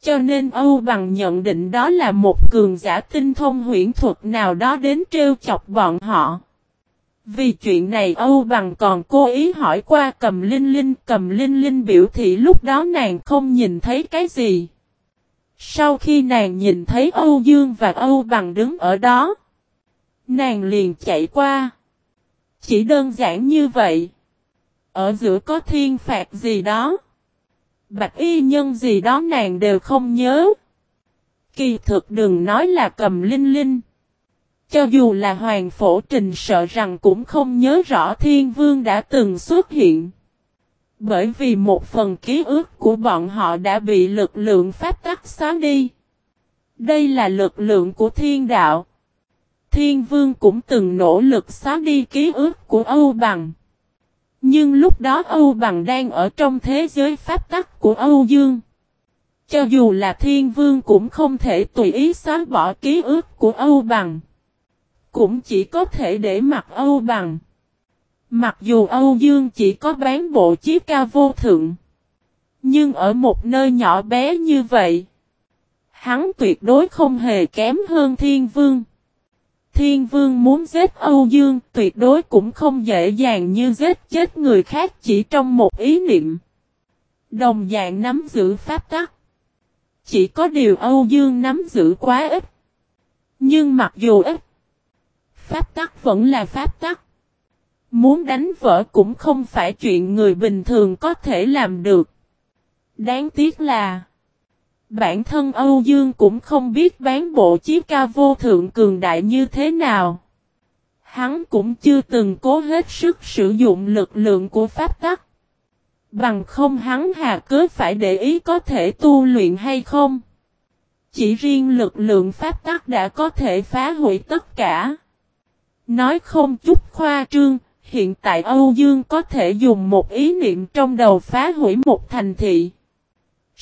Cho nên Âu Bằng nhận định đó là một cường giả tinh thông huyễn thuật nào đó đến trêu chọc bọn họ. Vì chuyện này Âu Bằng còn cố ý hỏi qua cầm linh linh, cầm linh linh biểu thị lúc đó nàng không nhìn thấy cái gì. Sau khi nàng nhìn thấy Âu Dương và Âu Bằng đứng ở đó, nàng liền chạy qua. Chỉ đơn giản như vậy. Ở giữa có thiên phạt gì đó. Bạch y nhân gì đó nàng đều không nhớ. Kỳ thực đừng nói là cầm linh linh. Cho dù là hoàng phổ trình sợ rằng cũng không nhớ rõ thiên vương đã từng xuất hiện. Bởi vì một phần ký ức của bọn họ đã bị lực lượng pháp tắc xóa đi. Đây là lực lượng của thiên đạo. Thiên vương cũng từng nỗ lực xóa đi ký ức của Âu Bằng. Nhưng lúc đó Âu Bằng đang ở trong thế giới pháp tắc của Âu Dương. Cho dù là thiên vương cũng không thể tùy ý xóa bỏ ký ức của Âu Bằng. Cũng chỉ có thể để mặc Âu Bằng. Mặc dù Âu Dương chỉ có bán bộ chiếc ca vô thượng. Nhưng ở một nơi nhỏ bé như vậy. Hắn tuyệt đối không hề kém hơn thiên vương. Thiên vương muốn giết Âu Dương tuyệt đối cũng không dễ dàng như giết chết người khác chỉ trong một ý niệm. Đồng dạng nắm giữ pháp tắc. Chỉ có điều Âu Dương nắm giữ quá ít. Nhưng mặc dù ít, pháp tắc vẫn là pháp tắc. Muốn đánh vỡ cũng không phải chuyện người bình thường có thể làm được. Đáng tiếc là Bản thân Âu Dương cũng không biết bán bộ chiếc ca vô thượng cường đại như thế nào. Hắn cũng chưa từng cố hết sức sử dụng lực lượng của pháp tắc. Bằng không hắn hà cớ phải để ý có thể tu luyện hay không. Chỉ riêng lực lượng pháp tắc đã có thể phá hủy tất cả. Nói không chút khoa trương, hiện tại Âu Dương có thể dùng một ý niệm trong đầu phá hủy một thành thị.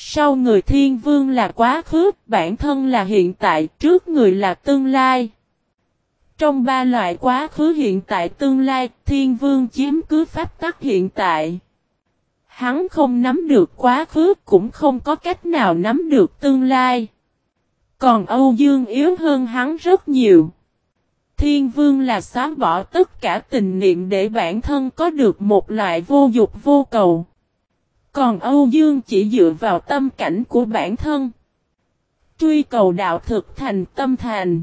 Sau người thiên vương là quá khứ, bản thân là hiện tại, trước người là tương lai. Trong ba loại quá khứ hiện tại tương lai, thiên vương chiếm cứ pháp tắc hiện tại. Hắn không nắm được quá khứ cũng không có cách nào nắm được tương lai. Còn Âu Dương yếu hơn hắn rất nhiều. Thiên vương là xóa bỏ tất cả tình niệm để bản thân có được một loại vô dục vô cầu. Còn Âu Dương chỉ dựa vào tâm cảnh của bản thân. Truy cầu đạo thực thành tâm thành.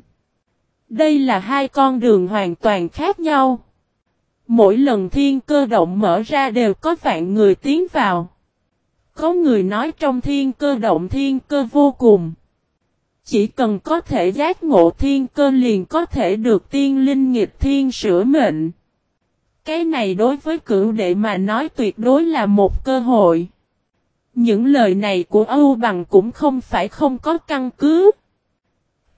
Đây là hai con đường hoàn toàn khác nhau. Mỗi lần thiên cơ động mở ra đều có vạn người tiến vào. Có người nói trong thiên cơ động thiên cơ vô cùng. Chỉ cần có thể giác ngộ thiên cơ liền có thể được tiên linh nghịch thiên sửa mệnh. Cái này đối với cửu đệ mà nói tuyệt đối là một cơ hội. Những lời này của Âu Bằng cũng không phải không có căn cứ.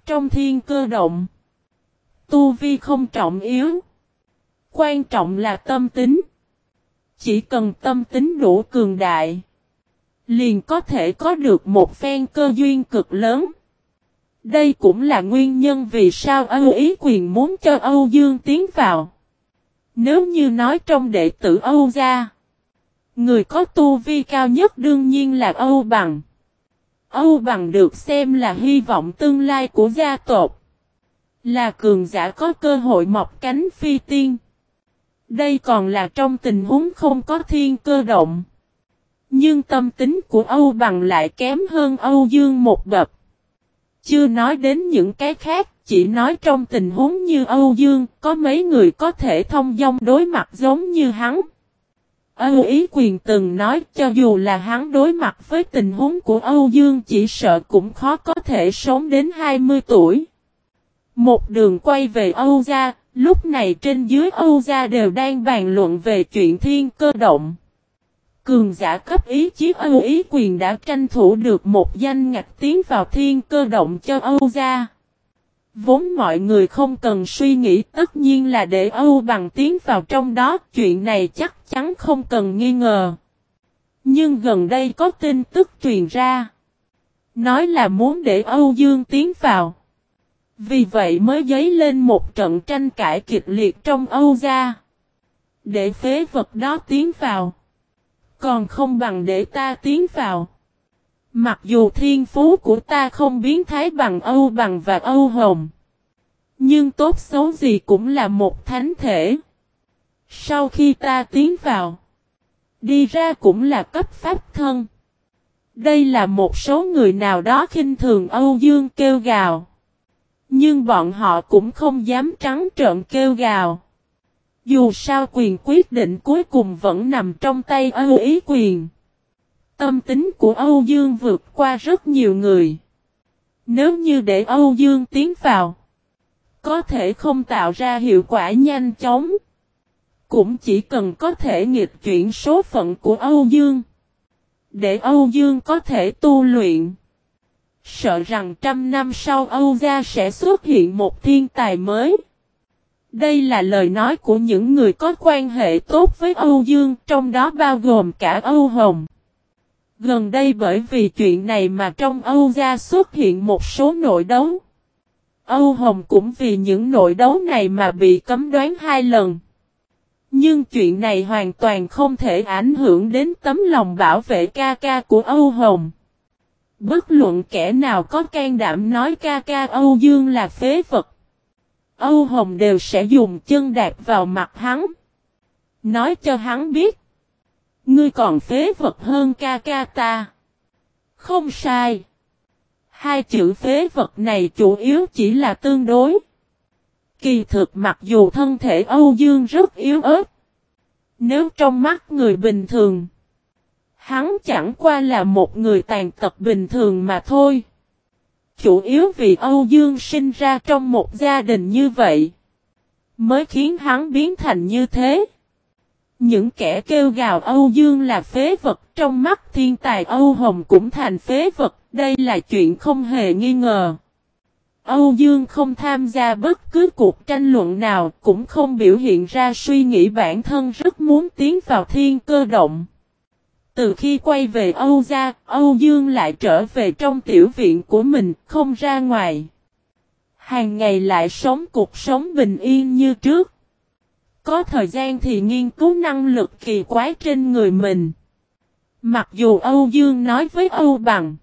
Trong thiên cơ động, tu vi không trọng yếu. Quan trọng là tâm tính. Chỉ cần tâm tính đủ cường đại, liền có thể có được một phen cơ duyên cực lớn. Đây cũng là nguyên nhân vì sao Âu Ý quyền muốn cho Âu Dương tiến vào. Nếu như nói trong đệ tử Âu gia, người có tu vi cao nhất đương nhiên là Âu Bằng. Âu Bằng được xem là hy vọng tương lai của gia tộc. Là cường giả có cơ hội mọc cánh phi tiên. Đây còn là trong tình huống không có thiên cơ động. Nhưng tâm tính của Âu Bằng lại kém hơn Âu Dương một bậc. Chưa nói đến những cái khác, chỉ nói trong tình huống như Âu Dương, có mấy người có thể thông dong đối mặt giống như hắn. Âu Ý Quyền từng nói cho dù là hắn đối mặt với tình huống của Âu Dương chỉ sợ cũng khó có thể sống đến 20 tuổi. Một đường quay về Âu gia, lúc này trên dưới Âu gia đều đang bàn luận về chuyện thiên cơ động. Cường giả cấp ý chí Âu Ý Quyền đã tranh thủ được một danh ngạch tiến vào thiên cơ động cho Âu gia. Vốn mọi người không cần suy nghĩ tất nhiên là để Âu bằng tiến vào trong đó, chuyện này chắc chắn không cần nghi ngờ. Nhưng gần đây có tin tức truyền ra. Nói là muốn để Âu Dương tiến vào. Vì vậy mới dấy lên một trận tranh cãi kịch liệt trong Âu gia. Để phế vật đó tiến vào. Còn không bằng để ta tiến vào. Mặc dù thiên phú của ta không biến thái bằng Âu bằng và Âu Hồng. Nhưng tốt xấu gì cũng là một thánh thể. Sau khi ta tiến vào. Đi ra cũng là cấp pháp thân. Đây là một số người nào đó khinh thường Âu Dương kêu gào. Nhưng bọn họ cũng không dám trắng trợn kêu gào. Dù sao quyền quyết định cuối cùng vẫn nằm trong tay Âu Ý quyền. Tâm tính của Âu Dương vượt qua rất nhiều người. Nếu như để Âu Dương tiến vào, có thể không tạo ra hiệu quả nhanh chóng. Cũng chỉ cần có thể nghịch chuyển số phận của Âu Dương. Để Âu Dương có thể tu luyện. Sợ rằng trăm năm sau Âu Gia sẽ xuất hiện một thiên tài mới. Đây là lời nói của những người có quan hệ tốt với Âu Dương, trong đó bao gồm cả Âu Hồng. Gần đây bởi vì chuyện này mà trong Âu Gia xuất hiện một số nội đấu. Âu Hồng cũng vì những nội đấu này mà bị cấm đoán hai lần. Nhưng chuyện này hoàn toàn không thể ảnh hưởng đến tấm lòng bảo vệ ca ca của Âu Hồng. Bất luận kẻ nào có can đảm nói ca ca Âu Dương là phế vật. Âu Hồng đều sẽ dùng chân đạp vào mặt hắn. Nói cho hắn biết. Ngươi còn phế vật hơn ca ca ta. Không sai. Hai chữ phế vật này chủ yếu chỉ là tương đối. Kỳ thực mặc dù thân thể Âu Dương rất yếu ớt. Nếu trong mắt người bình thường. Hắn chẳng qua là một người tàn tật bình thường mà thôi. Chủ yếu vì Âu Dương sinh ra trong một gia đình như vậy. Mới khiến hắn biến thành như thế. Những kẻ kêu gào Âu Dương là phế vật trong mắt thiên tài Âu Hồng cũng thành phế vật. Đây là chuyện không hề nghi ngờ. Âu Dương không tham gia bất cứ cuộc tranh luận nào, cũng không biểu hiện ra suy nghĩ bản thân rất muốn tiến vào thiên cơ động. Từ khi quay về Âu gia, Âu Dương lại trở về trong tiểu viện của mình, không ra ngoài. Hàng ngày lại sống cuộc sống bình yên như trước. Có thời gian thì nghiên cứu năng lực kỳ quái trên người mình. Mặc dù Âu Dương nói với Âu Bằng,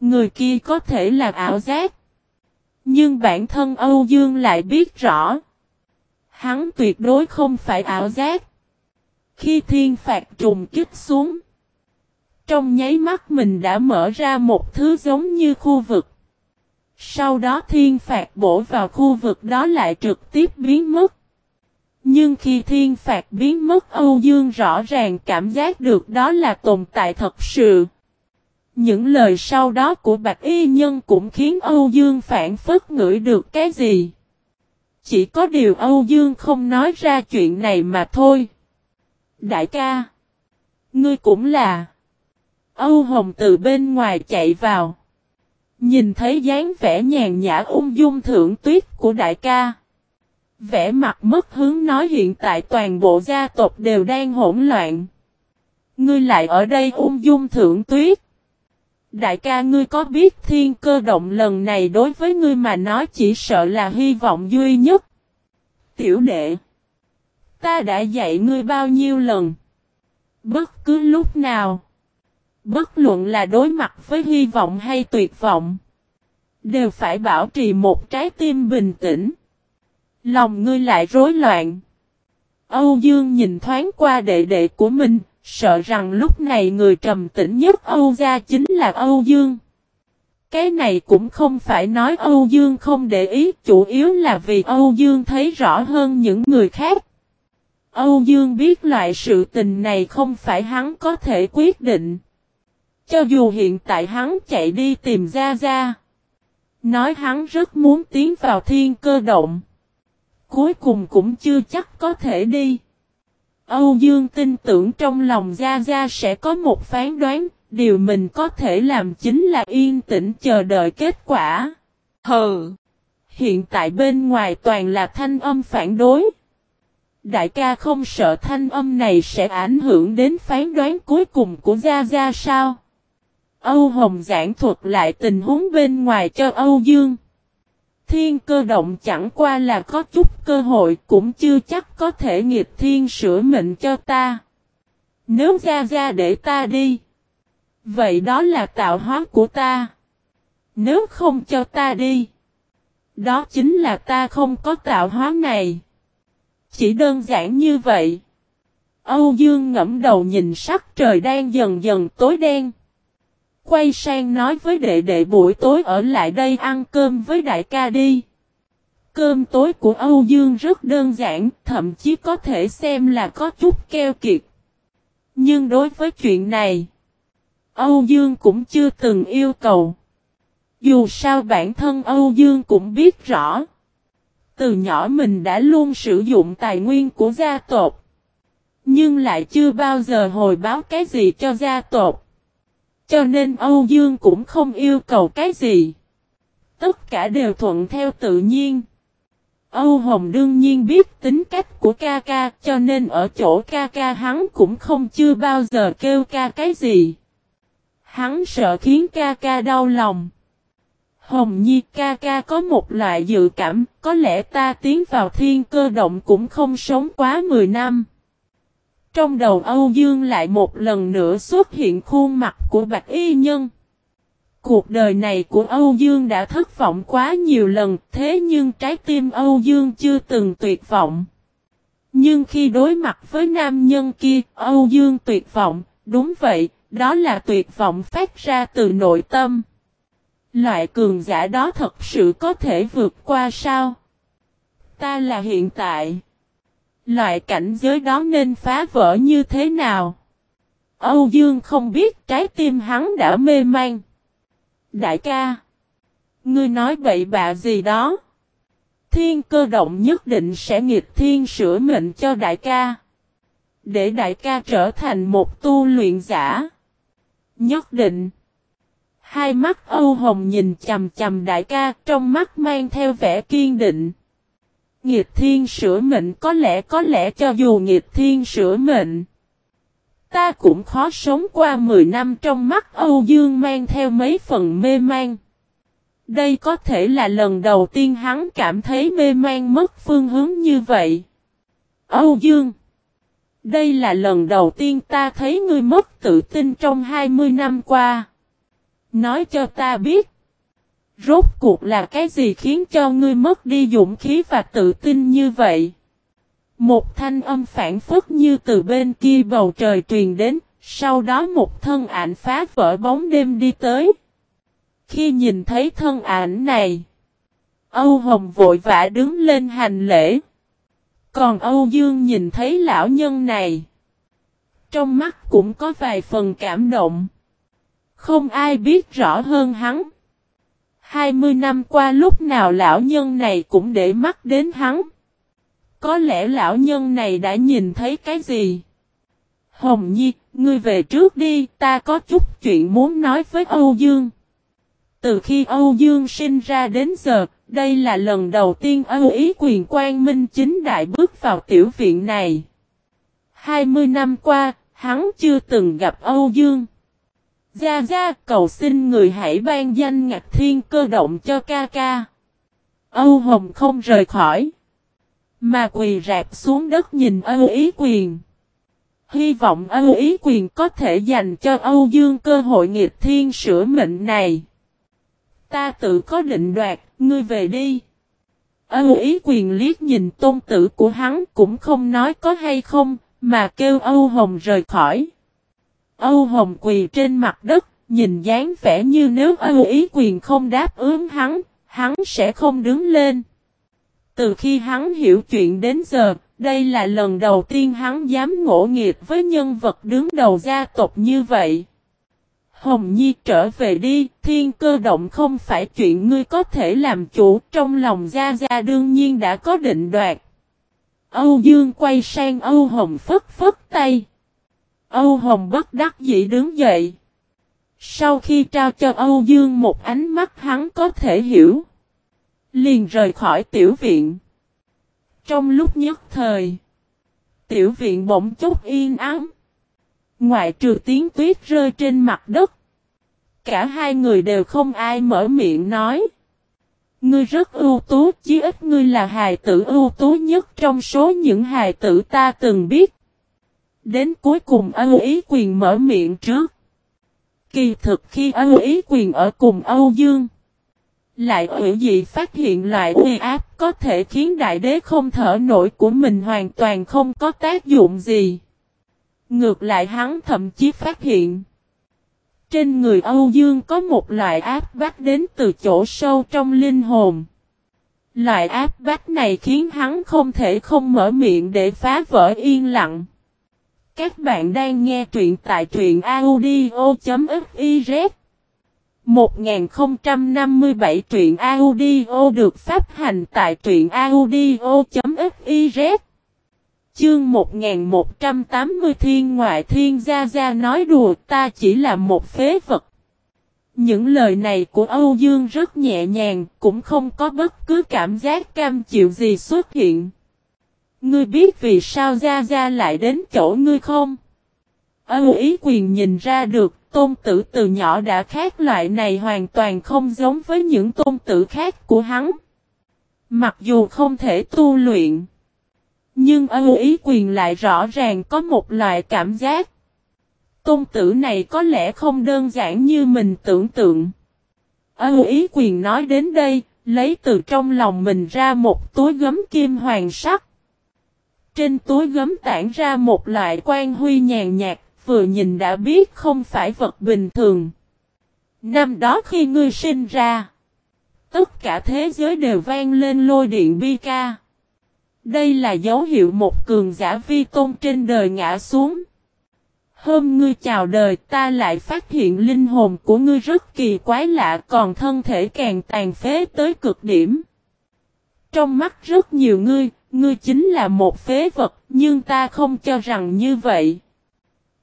người kia có thể là ảo giác. Nhưng bản thân Âu Dương lại biết rõ. Hắn tuyệt đối không phải ảo giác. Khi thiên phạt trùng kích xuống. Trong nháy mắt mình đã mở ra một thứ giống như khu vực. Sau đó thiên phạt bổ vào khu vực đó lại trực tiếp biến mất. Nhưng khi thiên phạt biến mất, Âu Dương rõ ràng cảm giác được đó là tồn tại thật sự. Những lời sau đó của Bạch Y Nhân cũng khiến Âu Dương phản phất ngửi được cái gì. Chỉ có điều Âu Dương không nói ra chuyện này mà thôi. Đại ca. Ngươi cũng là. Âu Hồng từ bên ngoài chạy vào. Nhìn thấy dáng vẻ nhàn nhã ung dung thưởng tuyết của đại ca. Vẻ mặt mất hướng nói hiện tại toàn bộ gia tộc đều đang hỗn loạn. Ngươi lại ở đây ung dung thưởng tuyết. Đại ca ngươi có biết thiên cơ động lần này đối với ngươi mà nói chỉ sợ là hy vọng duy nhất. Tiểu đệ. Ta đã dạy ngươi bao nhiêu lần. Bất cứ lúc nào. Bất luận là đối mặt với hy vọng hay tuyệt vọng. Đều phải bảo trì một trái tim bình tĩnh. Lòng ngươi lại rối loạn. Âu Dương nhìn thoáng qua đệ đệ của mình, sợ rằng lúc này người trầm tĩnh nhất Âu gia chính là Âu Dương. Cái này cũng không phải nói Âu Dương không để ý, chủ yếu là vì Âu Dương thấy rõ hơn những người khác. Âu Dương biết loại sự tình này không phải hắn có thể quyết định. Cho dù hiện tại hắn chạy đi tìm Gia Gia. Nói hắn rất muốn tiến vào thiên cơ động. Cuối cùng cũng chưa chắc có thể đi. Âu Dương tin tưởng trong lòng Gia Gia sẽ có một phán đoán, điều mình có thể làm chính là yên tĩnh chờ đợi kết quả. Hừ! Hiện tại bên ngoài toàn là thanh âm phản đối. Đại ca không sợ thanh âm này sẽ ảnh hưởng đến phán đoán cuối cùng của Gia Gia sao? Âu Hồng giảng thuật lại tình huống bên ngoài cho Âu Dương. Thiên cơ động chẳng qua là có chút cơ hội cũng chưa chắc có thể nghiệp thiên sửa mệnh cho ta. Nếu ra ra để ta đi. Vậy đó là tạo hóa của ta. Nếu không cho ta đi. Đó chính là ta không có tạo hóa này. Chỉ đơn giản như vậy. Âu Dương ngẫm đầu nhìn sắc trời đang dần dần tối đen quay sang nói với đệ đệ buổi tối ở lại đây ăn cơm với đại ca đi. Cơm tối của Âu Dương rất đơn giản, thậm chí có thể xem là có chút keo kiệt. Nhưng đối với chuyện này, Âu Dương cũng chưa từng yêu cầu. Dù sao bản thân Âu Dương cũng biết rõ. Từ nhỏ mình đã luôn sử dụng tài nguyên của gia tộc. Nhưng lại chưa bao giờ hồi báo cái gì cho gia tộc. Cho nên Âu Dương cũng không yêu cầu cái gì. Tất cả đều thuận theo tự nhiên. Âu Hồng đương nhiên biết tính cách của ca ca cho nên ở chỗ ca ca hắn cũng không chưa bao giờ kêu ca cái gì. Hắn sợ khiến ca ca đau lòng. Hồng Nhi ca ca có một loại dự cảm, có lẽ ta tiến vào thiên cơ động cũng không sống quá 10 năm. Trong đầu Âu Dương lại một lần nữa xuất hiện khuôn mặt của Bạch Y Nhân. Cuộc đời này của Âu Dương đã thất vọng quá nhiều lần, thế nhưng trái tim Âu Dương chưa từng tuyệt vọng. Nhưng khi đối mặt với nam nhân kia, Âu Dương tuyệt vọng, đúng vậy, đó là tuyệt vọng phát ra từ nội tâm. Loại cường giả đó thật sự có thể vượt qua sao? Ta là hiện tại. Loại cảnh giới đó nên phá vỡ như thế nào? Âu Dương không biết, trái tim hắn đã mê man. Đại ca. Ngươi nói bậy bạ gì đó. Thiên cơ động nhất định sẽ nghịch thiên sửa mệnh cho đại ca. Để đại ca trở thành một tu luyện giả. Nhất định. Hai mắt Âu Hồng nhìn chầm chầm đại ca, trong mắt mang theo vẻ kiên định. Nghịch thiên sửa mệnh có lẽ có lẽ cho dù nghịch thiên sửa mệnh. Ta cũng khó sống qua 10 năm trong mắt Âu Dương mang theo mấy phần mê man. Đây có thể là lần đầu tiên hắn cảm thấy mê man mất phương hướng như vậy. Âu Dương, Đây là lần đầu tiên ta thấy ngươi mất tự tin trong 20 năm qua. Nói cho ta biết. Rốt cuộc là cái gì khiến cho ngươi mất đi dũng khí và tự tin như vậy? Một thanh âm phản phất như từ bên kia bầu trời truyền đến, sau đó một thân ảnh phá vỡ bóng đêm đi tới. Khi nhìn thấy thân ảnh này, Âu Hồng vội vã đứng lên hành lễ. Còn Âu Dương nhìn thấy lão nhân này. Trong mắt cũng có vài phần cảm động. Không ai biết rõ hơn hắn. 20 năm qua lúc nào lão nhân này cũng để mắt đến hắn. Có lẽ lão nhân này đã nhìn thấy cái gì? Hồng Nhi, ngươi về trước đi, ta có chút chuyện muốn nói với Âu Dương. Từ khi Âu Dương sinh ra đến giờ, đây là lần đầu tiên Âu Ý quyền quan minh chính đại bước vào tiểu viện này. 20 năm qua, hắn chưa từng gặp Âu Dương. Gia Gia cầu xin người hãy ban danh ngạc thiên cơ động cho ca ca. Âu Hồng không rời khỏi. Mà quỳ rạp xuống đất nhìn Âu Ý Quyền. Hy vọng Âu Ý Quyền có thể dành cho Âu Dương cơ hội nghiệp thiên sửa mệnh này. Ta tự có định đoạt, ngươi về đi. Âu Ý Quyền liếc nhìn tôn tử của hắn cũng không nói có hay không, mà kêu Âu Hồng rời khỏi. Âu Hồng quỳ trên mặt đất, nhìn dáng vẻ như nếu Âu Ý Quyền không đáp ứng hắn, hắn sẽ không đứng lên. Từ khi hắn hiểu chuyện đến giờ, đây là lần đầu tiên hắn dám ngỗ nghiệt với nhân vật đứng đầu gia tộc như vậy. Hồng Nhi trở về đi, thiên cơ động không phải chuyện ngươi có thể làm chủ, trong lòng Gia Gia đương nhiên đã có định đoạt. Âu Dương quay sang Âu Hồng phất phất tay. Âu Hồng bất đắc dĩ đứng dậy. Sau khi trao cho Âu Dương một ánh mắt hắn có thể hiểu liền rời khỏi tiểu viện. Trong lúc nhất thời, tiểu viện bỗng chốc yên ắng. Ngoại trừ tiếng tuyết rơi trên mặt đất. Cả hai người đều không ai mở miệng nói. Ngươi rất ưu tú, chí ít ngươi là hài tử ưu tú nhất trong số những hài tử ta từng biết. Đến cuối cùng Âu Ý Quyền mở miệng trước. Kỳ thực khi Âu Ý Quyền ở cùng Âu Dương. Lại ủy dị phát hiện loại uy áp có thể khiến đại đế không thở nổi của mình hoàn toàn không có tác dụng gì. Ngược lại hắn thậm chí phát hiện. Trên người Âu Dương có một loại áp bách đến từ chỗ sâu trong linh hồn. Loại áp bách này khiến hắn không thể không mở miệng để phá vỡ yên lặng. Các bạn đang nghe truyện tại truyện audio.fiz 1057 truyện audio được phát hành tại truyện audio.fiz Chương 1180 Thiên Ngoại Thiên Gia Gia nói đùa ta chỉ là một phế vật. Những lời này của Âu Dương rất nhẹ nhàng, cũng không có bất cứ cảm giác cam chịu gì xuất hiện. Ngươi biết vì sao Gia Gia lại đến chỗ ngươi không? Âu ý quyền nhìn ra được, tôn tử từ nhỏ đã khác loại này hoàn toàn không giống với những tôn tử khác của hắn. Mặc dù không thể tu luyện, nhưng Âu ý quyền lại rõ ràng có một loại cảm giác. Tôn tử này có lẽ không đơn giản như mình tưởng tượng. Âu ý quyền nói đến đây, lấy từ trong lòng mình ra một túi gấm kim hoàng sắc. Trên túi gấm tản ra một loại quan huy nhàn nhạt, vừa nhìn đã biết không phải vật bình thường. Năm đó khi ngươi sinh ra, tất cả thế giới đều vang lên lôi điện bi ca. Đây là dấu hiệu một cường giả vi tôn trên đời ngã xuống. Hôm ngươi chào đời ta lại phát hiện linh hồn của ngươi rất kỳ quái lạ còn thân thể càng tàn phế tới cực điểm. Trong mắt rất nhiều ngươi, ngươi chính là một phế vật, nhưng ta không cho rằng như vậy.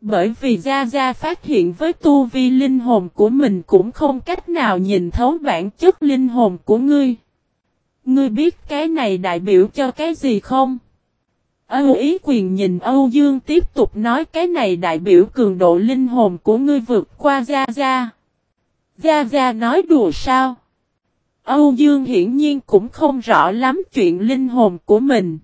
Bởi vì Gia Gia phát hiện với tu vi linh hồn của mình cũng không cách nào nhìn thấu bản chất linh hồn của ngươi. Ngươi biết cái này đại biểu cho cái gì không? Âu ý quyền nhìn Âu Dương tiếp tục nói cái này đại biểu cường độ linh hồn của ngươi vượt qua Gia Gia. Gia Gia nói đùa sao? Âu Dương hiển nhiên cũng không rõ lắm chuyện linh hồn của mình.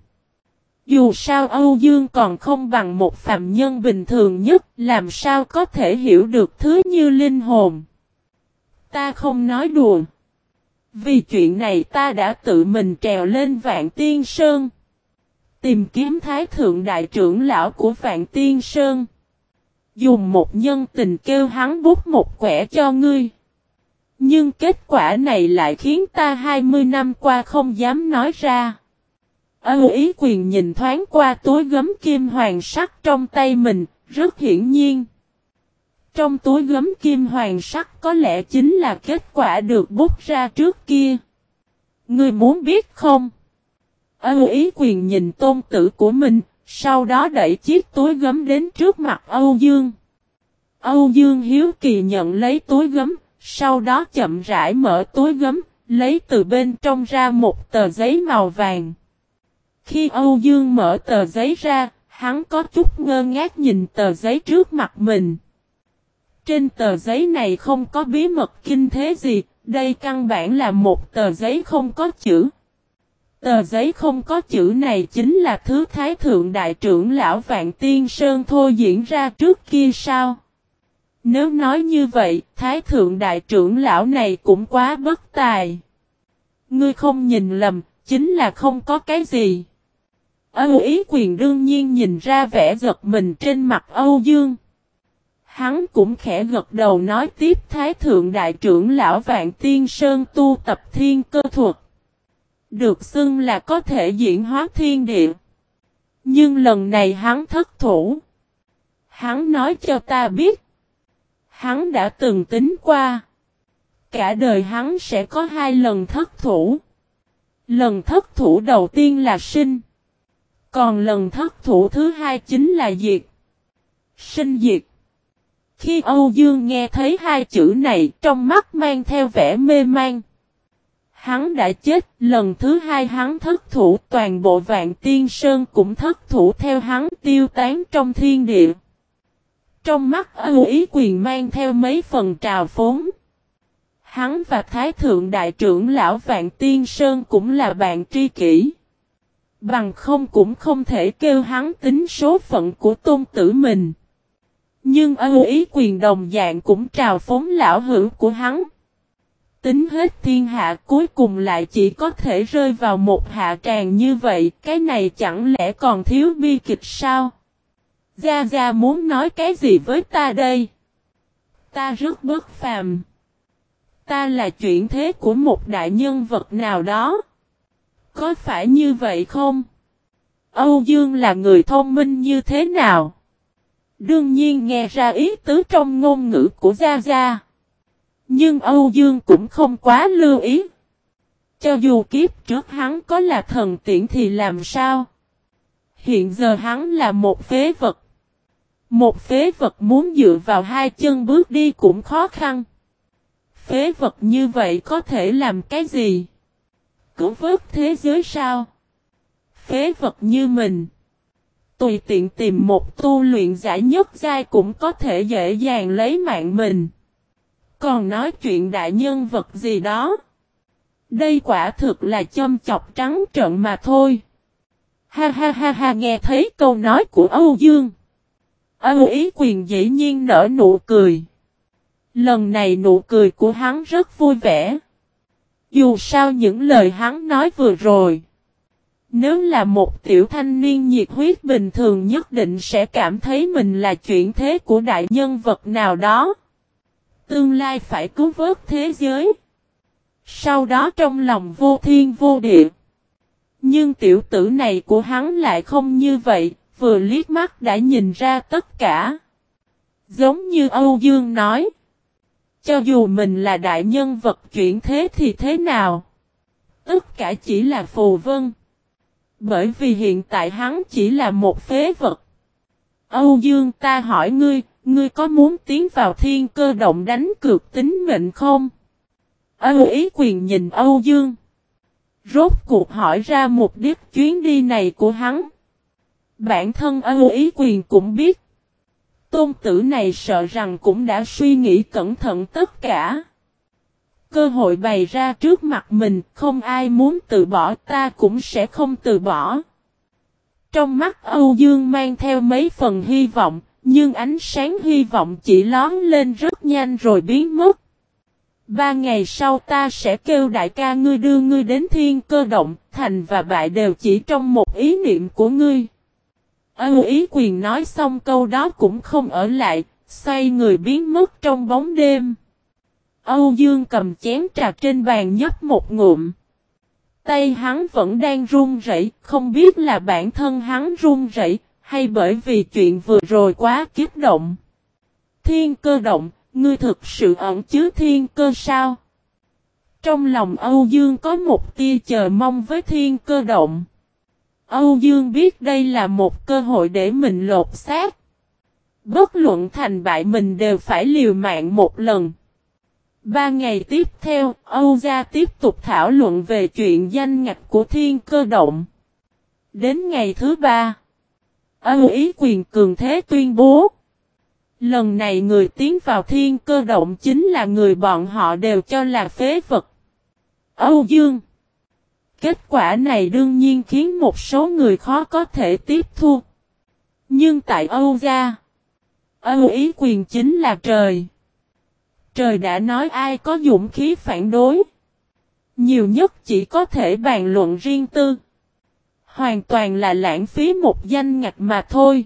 Dù sao Âu Dương còn không bằng một phạm nhân bình thường nhất, làm sao có thể hiểu được thứ như linh hồn. Ta không nói đùa. Vì chuyện này ta đã tự mình trèo lên Vạn Tiên Sơn. Tìm kiếm Thái Thượng Đại trưởng lão của Vạn Tiên Sơn. Dùng một nhân tình kêu hắn bút một quẻ cho ngươi. Nhưng kết quả này lại khiến ta 20 năm qua không dám nói ra. Âu ý quyền nhìn thoáng qua túi gấm kim hoàng sắc trong tay mình, rất hiển nhiên. Trong túi gấm kim hoàng sắc có lẽ chính là kết quả được bút ra trước kia. Ngươi muốn biết không? Âu ý quyền nhìn tôn tử của mình, sau đó đẩy chiếc túi gấm đến trước mặt Âu Dương. Âu Dương hiếu kỳ nhận lấy túi gấm, sau đó chậm rãi mở túi gấm, lấy từ bên trong ra một tờ giấy màu vàng. Khi Âu Dương mở tờ giấy ra, hắn có chút ngơ ngác nhìn tờ giấy trước mặt mình. Trên tờ giấy này không có bí mật kinh thế gì, đây căn bản là một tờ giấy không có chữ. Tờ giấy không có chữ này chính là thứ Thái Thượng Đại trưởng Lão Vạn Tiên Sơn thô diễn ra trước kia sao? Nếu nói như vậy, Thái Thượng Đại trưởng Lão này cũng quá bất tài. Ngươi không nhìn lầm, chính là không có cái gì. Âu ý quyền đương nhiên nhìn ra vẻ giật mình trên mặt Âu Dương. Hắn cũng khẽ gật đầu nói tiếp Thái Thượng Đại trưởng Lão Vạn Tiên Sơn tu tập thiên cơ thuật. Được xưng là có thể diễn hóa thiên địa. Nhưng lần này hắn thất thủ. Hắn nói cho ta biết. Hắn đã từng tính qua. Cả đời hắn sẽ có hai lần thất thủ. Lần thất thủ đầu tiên là sinh. Còn lần thất thủ thứ hai chính là diệt. Sinh diệt. Khi Âu Dương nghe thấy hai chữ này trong mắt mang theo vẻ mê man. Hắn đã chết, lần thứ hai hắn thất thủ toàn bộ vạn tiên sơn cũng thất thủ theo hắn tiêu tán trong thiên địa. Trong mắt ưu ý quyền mang theo mấy phần trào phốn. Hắn và Thái Thượng Đại trưởng Lão Vạn Tiên Sơn cũng là bạn tri kỷ. Bằng không cũng không thể kêu hắn tính số phận của tôn tử mình. Nhưng ưu ý quyền đồng dạng cũng trào phóng lão hữu của hắn. Tính hết thiên hạ cuối cùng lại chỉ có thể rơi vào một hạ tràng như vậy, cái này chẳng lẽ còn thiếu bi kịch sao? Gia Gia muốn nói cái gì với ta đây? Ta rất bất phàm. Ta là chuyển thế của một đại nhân vật nào đó. Có phải như vậy không? Âu Dương là người thông minh như thế nào? Đương nhiên nghe ra ý tứ trong ngôn ngữ của Gia Gia. Nhưng Âu Dương cũng không quá lưu ý. Cho dù kiếp trước hắn có là thần tiện thì làm sao? Hiện giờ hắn là một phế vật. Một phế vật muốn dựa vào hai chân bước đi cũng khó khăn. Phế vật như vậy có thể làm cái gì? Cứu vớt thế giới sao? Phế vật như mình. Tùy tiện tìm một tu luyện giả nhất giai cũng có thể dễ dàng lấy mạng mình. Còn nói chuyện đại nhân vật gì đó. Đây quả thực là châm chọc trắng trợn mà thôi. Ha ha ha ha, nghe thấy câu nói của Âu Dương. Âu ý quyền dĩ nhiên nở nụ cười. Lần này nụ cười của hắn rất vui vẻ. Dù sao những lời hắn nói vừa rồi. Nếu là một tiểu thanh niên nhiệt huyết bình thường nhất định sẽ cảm thấy mình là chuyện thế của đại nhân vật nào đó. Tương lai phải cứu vớt thế giới. Sau đó trong lòng vô thiên vô địa. Nhưng tiểu tử này của hắn lại không như vậy, vừa liếc mắt đã nhìn ra tất cả. Giống như Âu Dương nói. Cho dù mình là đại nhân vật chuyển thế thì thế nào? Tất cả chỉ là phù vân. Bởi vì hiện tại hắn chỉ là một phế vật. Âu Dương ta hỏi ngươi, ngươi có muốn tiến vào thiên cơ động đánh cược tính mệnh không? Âu ý quyền nhìn Âu Dương. Rốt cuộc hỏi ra mục đích chuyến đi này của hắn. Bản thân Âu ý quyền cũng biết. Tôn tử này sợ rằng cũng đã suy nghĩ cẩn thận tất cả. Cơ hội bày ra trước mặt mình, không ai muốn từ bỏ ta cũng sẽ không từ bỏ. Trong mắt Âu Dương mang theo mấy phần hy vọng, nhưng ánh sáng hy vọng chỉ lón lên rất nhanh rồi biến mất. Ba ngày sau ta sẽ kêu đại ca ngươi đưa ngươi đến thiên cơ động, thành và bại đều chỉ trong một ý niệm của ngươi. Âu ý quyền nói xong câu đó cũng không ở lại, xoay người biến mất trong bóng đêm. Âu Dương cầm chén trà trên bàn nhấp một ngụm. Tay hắn vẫn đang run rẩy, không biết là bản thân hắn run rẩy hay bởi vì chuyện vừa rồi quá kiếp động. Thiên cơ động, ngươi thực sự ẩn chứa thiên cơ sao? Trong lòng Âu Dương có một tia chờ mong với thiên cơ động. Âu Dương biết đây là một cơ hội để mình lột xác. Bất luận thành bại mình đều phải liều mạng một lần. Ba ngày tiếp theo, Âu Gia tiếp tục thảo luận về chuyện danh ngạch của thiên cơ động. Đến ngày thứ ba, Âu Ý quyền cường thế tuyên bố. Lần này người tiến vào thiên cơ động chính là người bọn họ đều cho là phế vật. Âu Dương Kết quả này đương nhiên khiến một số người khó có thể tiếp thu. Nhưng tại Âu Gia, Âu ý quyền chính là trời. Trời đã nói ai có dũng khí phản đối. Nhiều nhất chỉ có thể bàn luận riêng tư. Hoàn toàn là lãng phí một danh ngạch mà thôi.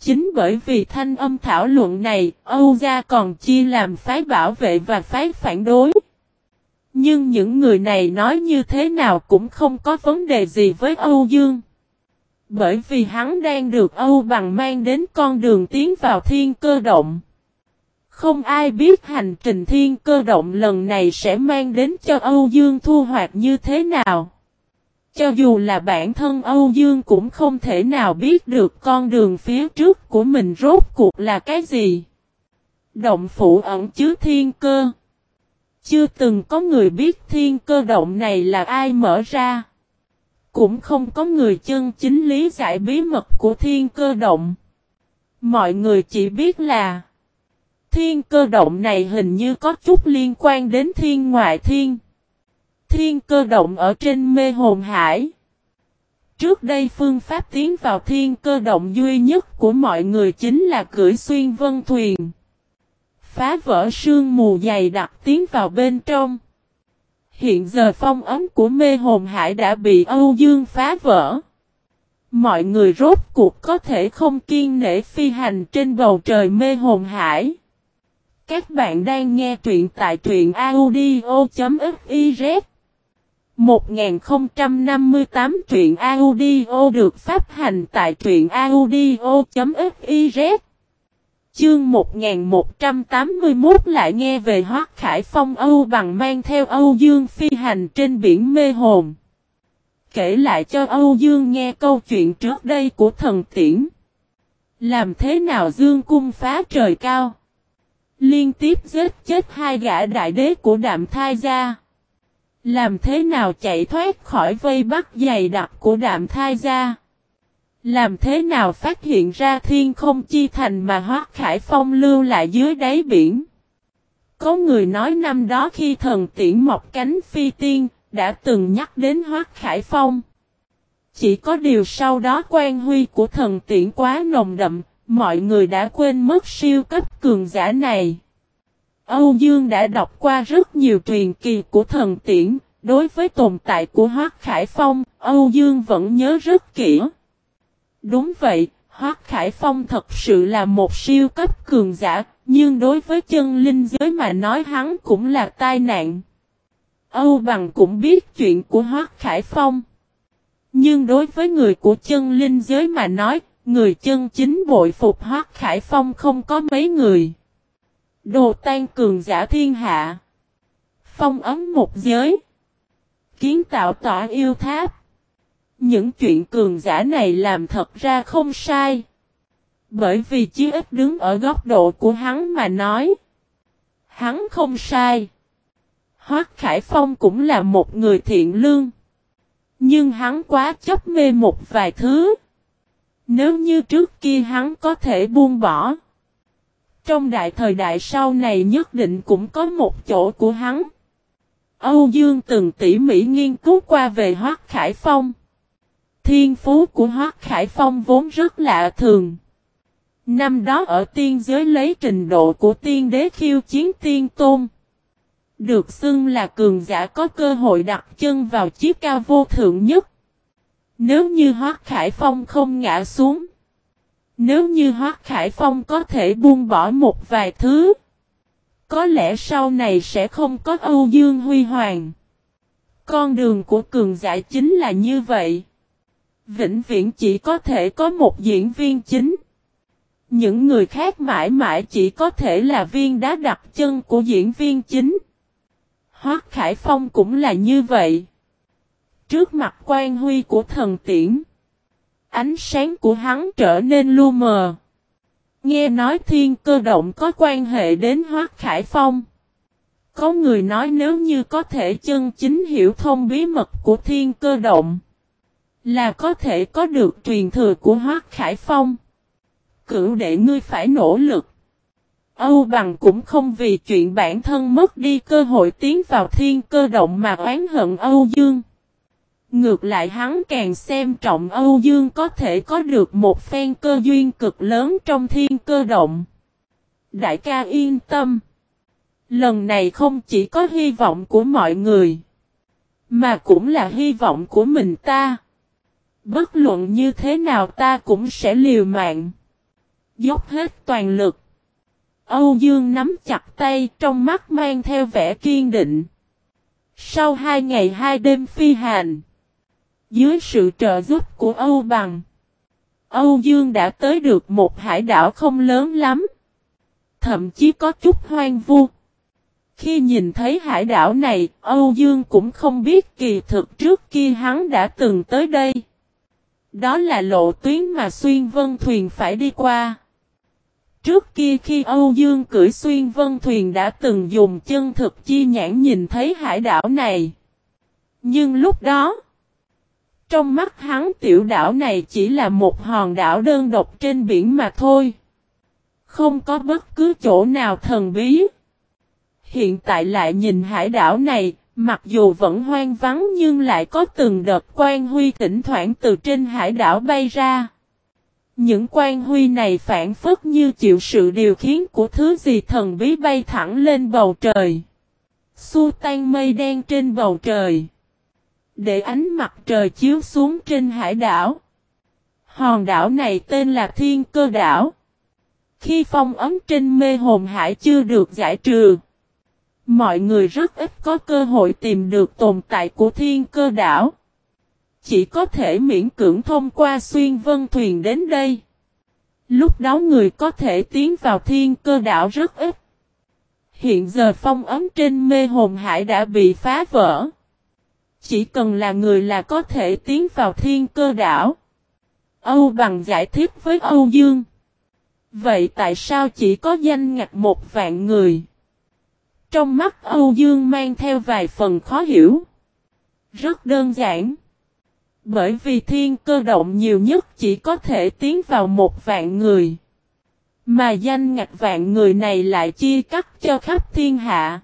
Chính bởi vì thanh âm thảo luận này, Âu Gia còn chia làm phái bảo vệ và phái phản đối. Nhưng những người này nói như thế nào cũng không có vấn đề gì với Âu Dương. Bởi vì hắn đang được Âu bằng mang đến con đường tiến vào thiên cơ động. Không ai biết hành trình thiên cơ động lần này sẽ mang đến cho Âu Dương thu hoạch như thế nào. Cho dù là bản thân Âu Dương cũng không thể nào biết được con đường phía trước của mình rốt cuộc là cái gì. Động phủ ẩn chứa thiên cơ. Chưa từng có người biết thiên cơ động này là ai mở ra. Cũng không có người chân chính lý giải bí mật của thiên cơ động. Mọi người chỉ biết là, Thiên cơ động này hình như có chút liên quan đến thiên ngoại thiên. Thiên cơ động ở trên mê hồn hải. Trước đây phương pháp tiến vào thiên cơ động duy nhất của mọi người chính là cưỡi xuyên vân thuyền. Phá vỡ sương mù dày đặc tiến vào bên trong. Hiện giờ phong ấm của mê hồn hải đã bị Âu Dương phá vỡ. Mọi người rốt cuộc có thể không kiên nể phi hành trên bầu trời mê hồn hải. Các bạn đang nghe truyện tại truyện audio.fiz 1058 truyện audio được phát hành tại truyện audio.fiz Chương 1181 lại nghe về Hoác Khải Phong Âu bằng mang theo Âu Dương phi hành trên biển mê hồn. Kể lại cho Âu Dương nghe câu chuyện trước đây của thần tiễn. Làm thế nào Dương cung phá trời cao? Liên tiếp giết chết hai gã đại đế của đạm thai gia. Làm thế nào chạy thoát khỏi vây bắt dày đặc của đạm thai gia? Làm thế nào phát hiện ra thiên không chi thành mà Hoác Khải Phong lưu lại dưới đáy biển? Có người nói năm đó khi thần tiễn mọc cánh phi tiên, đã từng nhắc đến Hoác Khải Phong. Chỉ có điều sau đó quan huy của thần tiễn quá nồng đậm, mọi người đã quên mất siêu cấp cường giả này. Âu Dương đã đọc qua rất nhiều truyền kỳ của thần tiễn, đối với tồn tại của Hoác Khải Phong, Âu Dương vẫn nhớ rất kỹ. Đúng vậy, Hoác Khải Phong thật sự là một siêu cấp cường giả, nhưng đối với chân linh giới mà nói hắn cũng là tai nạn. Âu Bằng cũng biết chuyện của Hoác Khải Phong. Nhưng đối với người của chân linh giới mà nói, người chân chính bội phục Hoác Khải Phong không có mấy người. Đồ tan cường giả thiên hạ. Phong ấm một giới. Kiến tạo tỏa yêu tháp. Những chuyện cường giả này làm thật ra không sai. Bởi vì chí ít đứng ở góc độ của hắn mà nói. Hắn không sai. Hoác Khải Phong cũng là một người thiện lương. Nhưng hắn quá chấp mê một vài thứ. Nếu như trước kia hắn có thể buông bỏ. Trong đại thời đại sau này nhất định cũng có một chỗ của hắn. Âu Dương từng tỉ mỉ nghiên cứu qua về Hoác Khải Phong. Thiên phú của Hoác Khải Phong vốn rất lạ thường. Năm đó ở tiên giới lấy trình độ của tiên đế khiêu chiến tiên tôn. Được xưng là cường giả có cơ hội đặt chân vào chiếc cao vô thượng nhất. Nếu như Hoác Khải Phong không ngã xuống. Nếu như Hoác Khải Phong có thể buông bỏ một vài thứ. Có lẽ sau này sẽ không có Âu Dương Huy Hoàng. Con đường của cường giả chính là như vậy. Vĩnh viễn chỉ có thể có một diễn viên chính. Những người khác mãi mãi chỉ có thể là viên đá đặt chân của diễn viên chính. Hoác Khải Phong cũng là như vậy. Trước mặt quan huy của thần tiễn. Ánh sáng của hắn trở nên lu mờ. Nghe nói thiên cơ động có quan hệ đến Hoác Khải Phong. Có người nói nếu như có thể chân chính hiểu thông bí mật của thiên cơ động. Là có thể có được truyền thừa của Hoác Khải Phong. Cửu đệ ngươi phải nỗ lực. Âu Bằng cũng không vì chuyện bản thân mất đi cơ hội tiến vào thiên cơ động mà oán hận Âu Dương. Ngược lại hắn càng xem trọng Âu Dương có thể có được một phen cơ duyên cực lớn trong thiên cơ động. Đại ca yên tâm. Lần này không chỉ có hy vọng của mọi người. Mà cũng là hy vọng của mình ta. Bất luận như thế nào ta cũng sẽ liều mạng. Dốc hết toàn lực. Âu Dương nắm chặt tay trong mắt mang theo vẻ kiên định. Sau hai ngày hai đêm phi hành. Dưới sự trợ giúp của Âu Bằng. Âu Dương đã tới được một hải đảo không lớn lắm. Thậm chí có chút hoang vu. Khi nhìn thấy hải đảo này, Âu Dương cũng không biết kỳ thực trước kia hắn đã từng tới đây. Đó là lộ tuyến mà xuyên vân thuyền phải đi qua. Trước kia khi Âu Dương cưỡi xuyên vân thuyền đã từng dùng chân thực chi nhãn nhìn thấy hải đảo này. Nhưng lúc đó, trong mắt hắn tiểu đảo này chỉ là một hòn đảo đơn độc trên biển mà thôi. Không có bất cứ chỗ nào thần bí. Hiện tại lại nhìn hải đảo này, mặc dù vẫn hoang vắng nhưng lại có từng đợt quan huy thỉnh thoảng từ trên hải đảo bay ra. Những quan huy này phản phất như chịu sự điều khiển của thứ gì thần bí bay thẳng lên bầu trời. Xua tan mây đen trên bầu trời. Để ánh mặt trời chiếu xuống trên hải đảo. Hòn đảo này tên là Thiên Cơ Đảo. Khi phong ấm trên mê hồn hải chưa được giải trừ, mọi người rất ít có cơ hội tìm được tồn tại của thiên cơ đảo. Chỉ có thể miễn cưỡng thông qua xuyên vân thuyền đến đây. Lúc đó người có thể tiến vào thiên cơ đảo rất ít. Hiện giờ phong ấm trên mê hồn hải đã bị phá vỡ. Chỉ cần là người là có thể tiến vào thiên cơ đảo. Âu bằng giải thích với Âu Dương. Vậy tại sao chỉ có danh ngạch một vạn người? Trong mắt Âu Dương mang theo vài phần khó hiểu. Rất đơn giản. Bởi vì thiên cơ động nhiều nhất chỉ có thể tiến vào một vạn người. Mà danh ngạch vạn người này lại chia cắt cho khắp thiên hạ.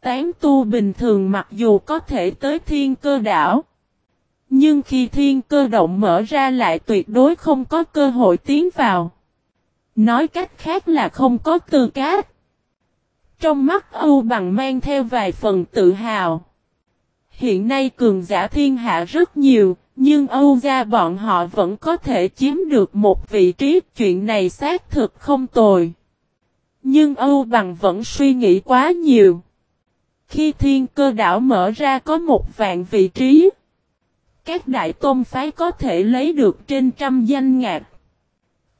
Tán tu bình thường mặc dù có thể tới thiên cơ đảo. Nhưng khi thiên cơ động mở ra lại tuyệt đối không có cơ hội tiến vào. Nói cách khác là không có tư cách. Trong mắt Âu bằng mang theo vài phần tự hào. Hiện nay cường giả thiên hạ rất nhiều, nhưng Âu gia bọn họ vẫn có thể chiếm được một vị trí chuyện này xác thực không tồi. Nhưng Âu bằng vẫn suy nghĩ quá nhiều. Khi thiên cơ đảo mở ra có một vạn vị trí, các đại tôn phái có thể lấy được trên trăm danh ngạc.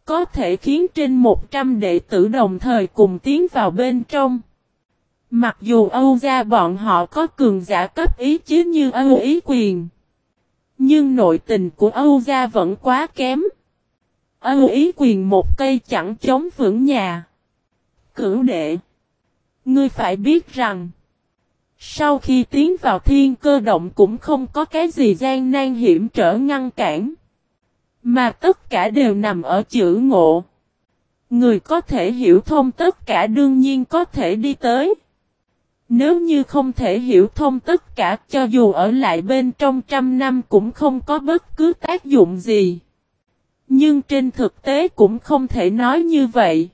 Có thể khiến trên một trăm đệ tử đồng thời cùng tiến vào bên trong. Mặc dù Âu gia bọn họ có cường giả cấp ý chí như Âu ý quyền. Nhưng nội tình của Âu gia vẫn quá kém. Âu ý quyền một cây chẳng chống vững nhà. Cửu đệ. Ngươi phải biết rằng. Sau khi tiến vào thiên cơ động cũng không có cái gì gian nan hiểm trở ngăn cản. Mà tất cả đều nằm ở chữ ngộ. Người có thể hiểu thông tất cả đương nhiên có thể đi tới. Nếu như không thể hiểu thông tất cả, cho dù ở lại bên trong trăm năm cũng không có bất cứ tác dụng gì. Nhưng trên thực tế cũng không thể nói như vậy.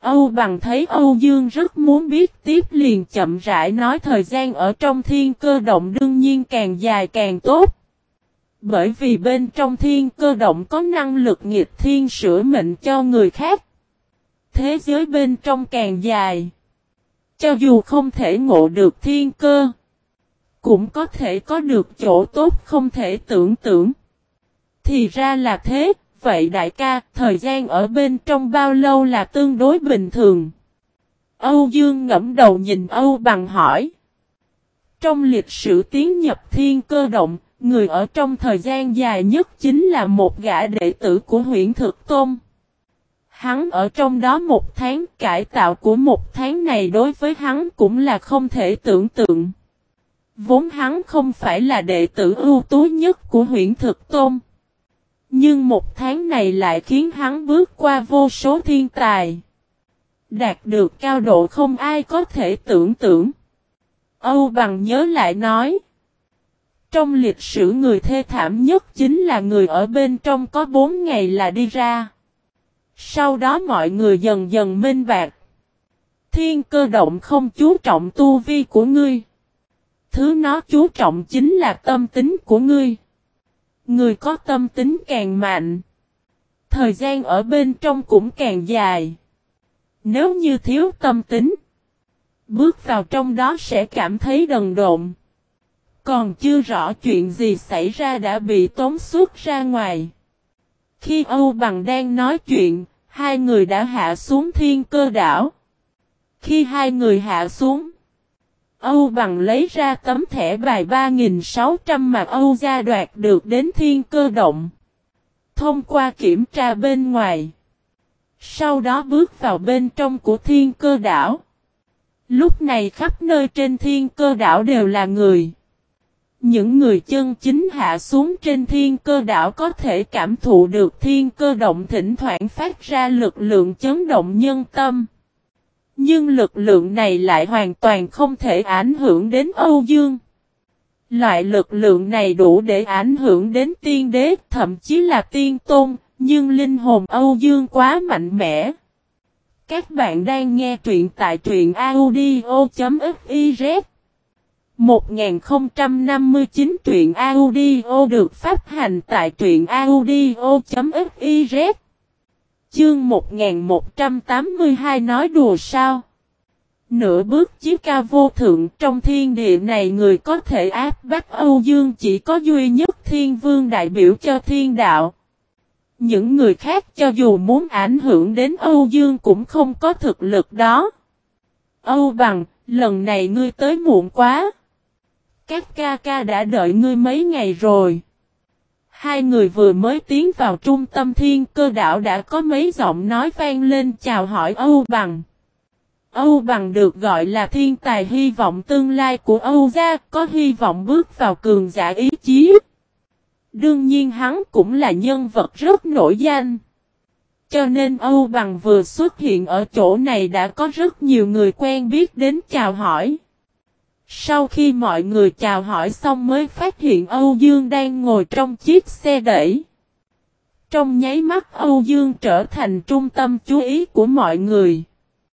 Âu bằng thấy Âu Dương rất muốn biết tiếp liền chậm rãi nói thời gian ở trong thiên cơ động đương nhiên càng dài càng tốt. Bởi vì bên trong thiên cơ động có năng lực nghịch thiên sửa mệnh cho người khác. Thế giới bên trong càng dài. Cho dù không thể ngộ được thiên cơ, cũng có thể có được chỗ tốt không thể tưởng tượng. Thì ra là thế, vậy đại ca, thời gian ở bên trong bao lâu là tương đối bình thường? Âu Dương ngẫm đầu nhìn Âu bằng hỏi. Trong lịch sử tiến nhập thiên cơ động, người ở trong thời gian dài nhất chính là một gã đệ tử của huyện Thực Tôn. Hắn ở trong đó một tháng, cải tạo của một tháng này đối với hắn cũng là không thể tưởng tượng. Vốn hắn không phải là đệ tử ưu tú nhất của huyện Thực Tôn. Nhưng một tháng này lại khiến hắn bước qua vô số thiên tài. Đạt được cao độ không ai có thể tưởng tượng. Âu bằng nhớ lại nói. Trong lịch sử người thê thảm nhất chính là người ở bên trong có bốn ngày là đi ra. Sau đó mọi người dần dần minh bạc. Thiên cơ động không chú trọng tu vi của ngươi. Thứ nó chú trọng chính là tâm tính của ngươi. Người có tâm tính càng mạnh. Thời gian ở bên trong cũng càng dài. Nếu như thiếu tâm tính. Bước vào trong đó sẽ cảm thấy đần độn. Còn chưa rõ chuyện gì xảy ra đã bị tống suốt ra ngoài. Khi Âu Bằng đang nói chuyện, hai người đã hạ xuống thiên cơ đảo. Khi hai người hạ xuống, Âu Bằng lấy ra tấm thẻ bài 3.600 mà Âu gia đoạt được đến thiên cơ động. Thông qua kiểm tra bên ngoài. Sau đó bước vào bên trong của thiên cơ đảo. Lúc này khắp nơi trên thiên cơ đảo đều là người. Những người chân chính hạ xuống trên thiên cơ đảo có thể cảm thụ được thiên cơ động thỉnh thoảng phát ra lực lượng chấn động nhân tâm. Nhưng lực lượng này lại hoàn toàn không thể ảnh hưởng đến Âu Dương. Loại lực lượng này đủ để ảnh hưởng đến tiên đế, thậm chí là tiên tôn, nhưng linh hồn Âu Dương quá mạnh mẽ. Các bạn đang nghe truyện tại truyện audio.fiz 1059 truyện audio được phát hành tại truyện audio.fiz Chương 1182 nói đùa sao? Nửa bước chiếc ca vô thượng trong thiên địa này người có thể áp bắt Âu Dương chỉ có duy nhất thiên vương đại biểu cho thiên đạo. Những người khác cho dù muốn ảnh hưởng đến Âu Dương cũng không có thực lực đó. Âu bằng, lần này ngươi tới muộn quá. Các ca ca đã đợi ngươi mấy ngày rồi. Hai người vừa mới tiến vào trung tâm thiên cơ đảo đã có mấy giọng nói vang lên chào hỏi Âu bằng. Âu bằng được gọi là thiên tài hy vọng tương lai của Âu gia, có hy vọng bước vào cường giả ý chí. Đương nhiên hắn cũng là nhân vật rất nổi danh. Cho nên Âu Bằng vừa xuất hiện ở chỗ này đã có rất nhiều người quen biết đến chào hỏi. Sau khi mọi người chào hỏi xong mới phát hiện Âu Dương đang ngồi trong chiếc xe đẩy. Trong nháy mắt Âu Dương trở thành trung tâm chú ý của mọi người.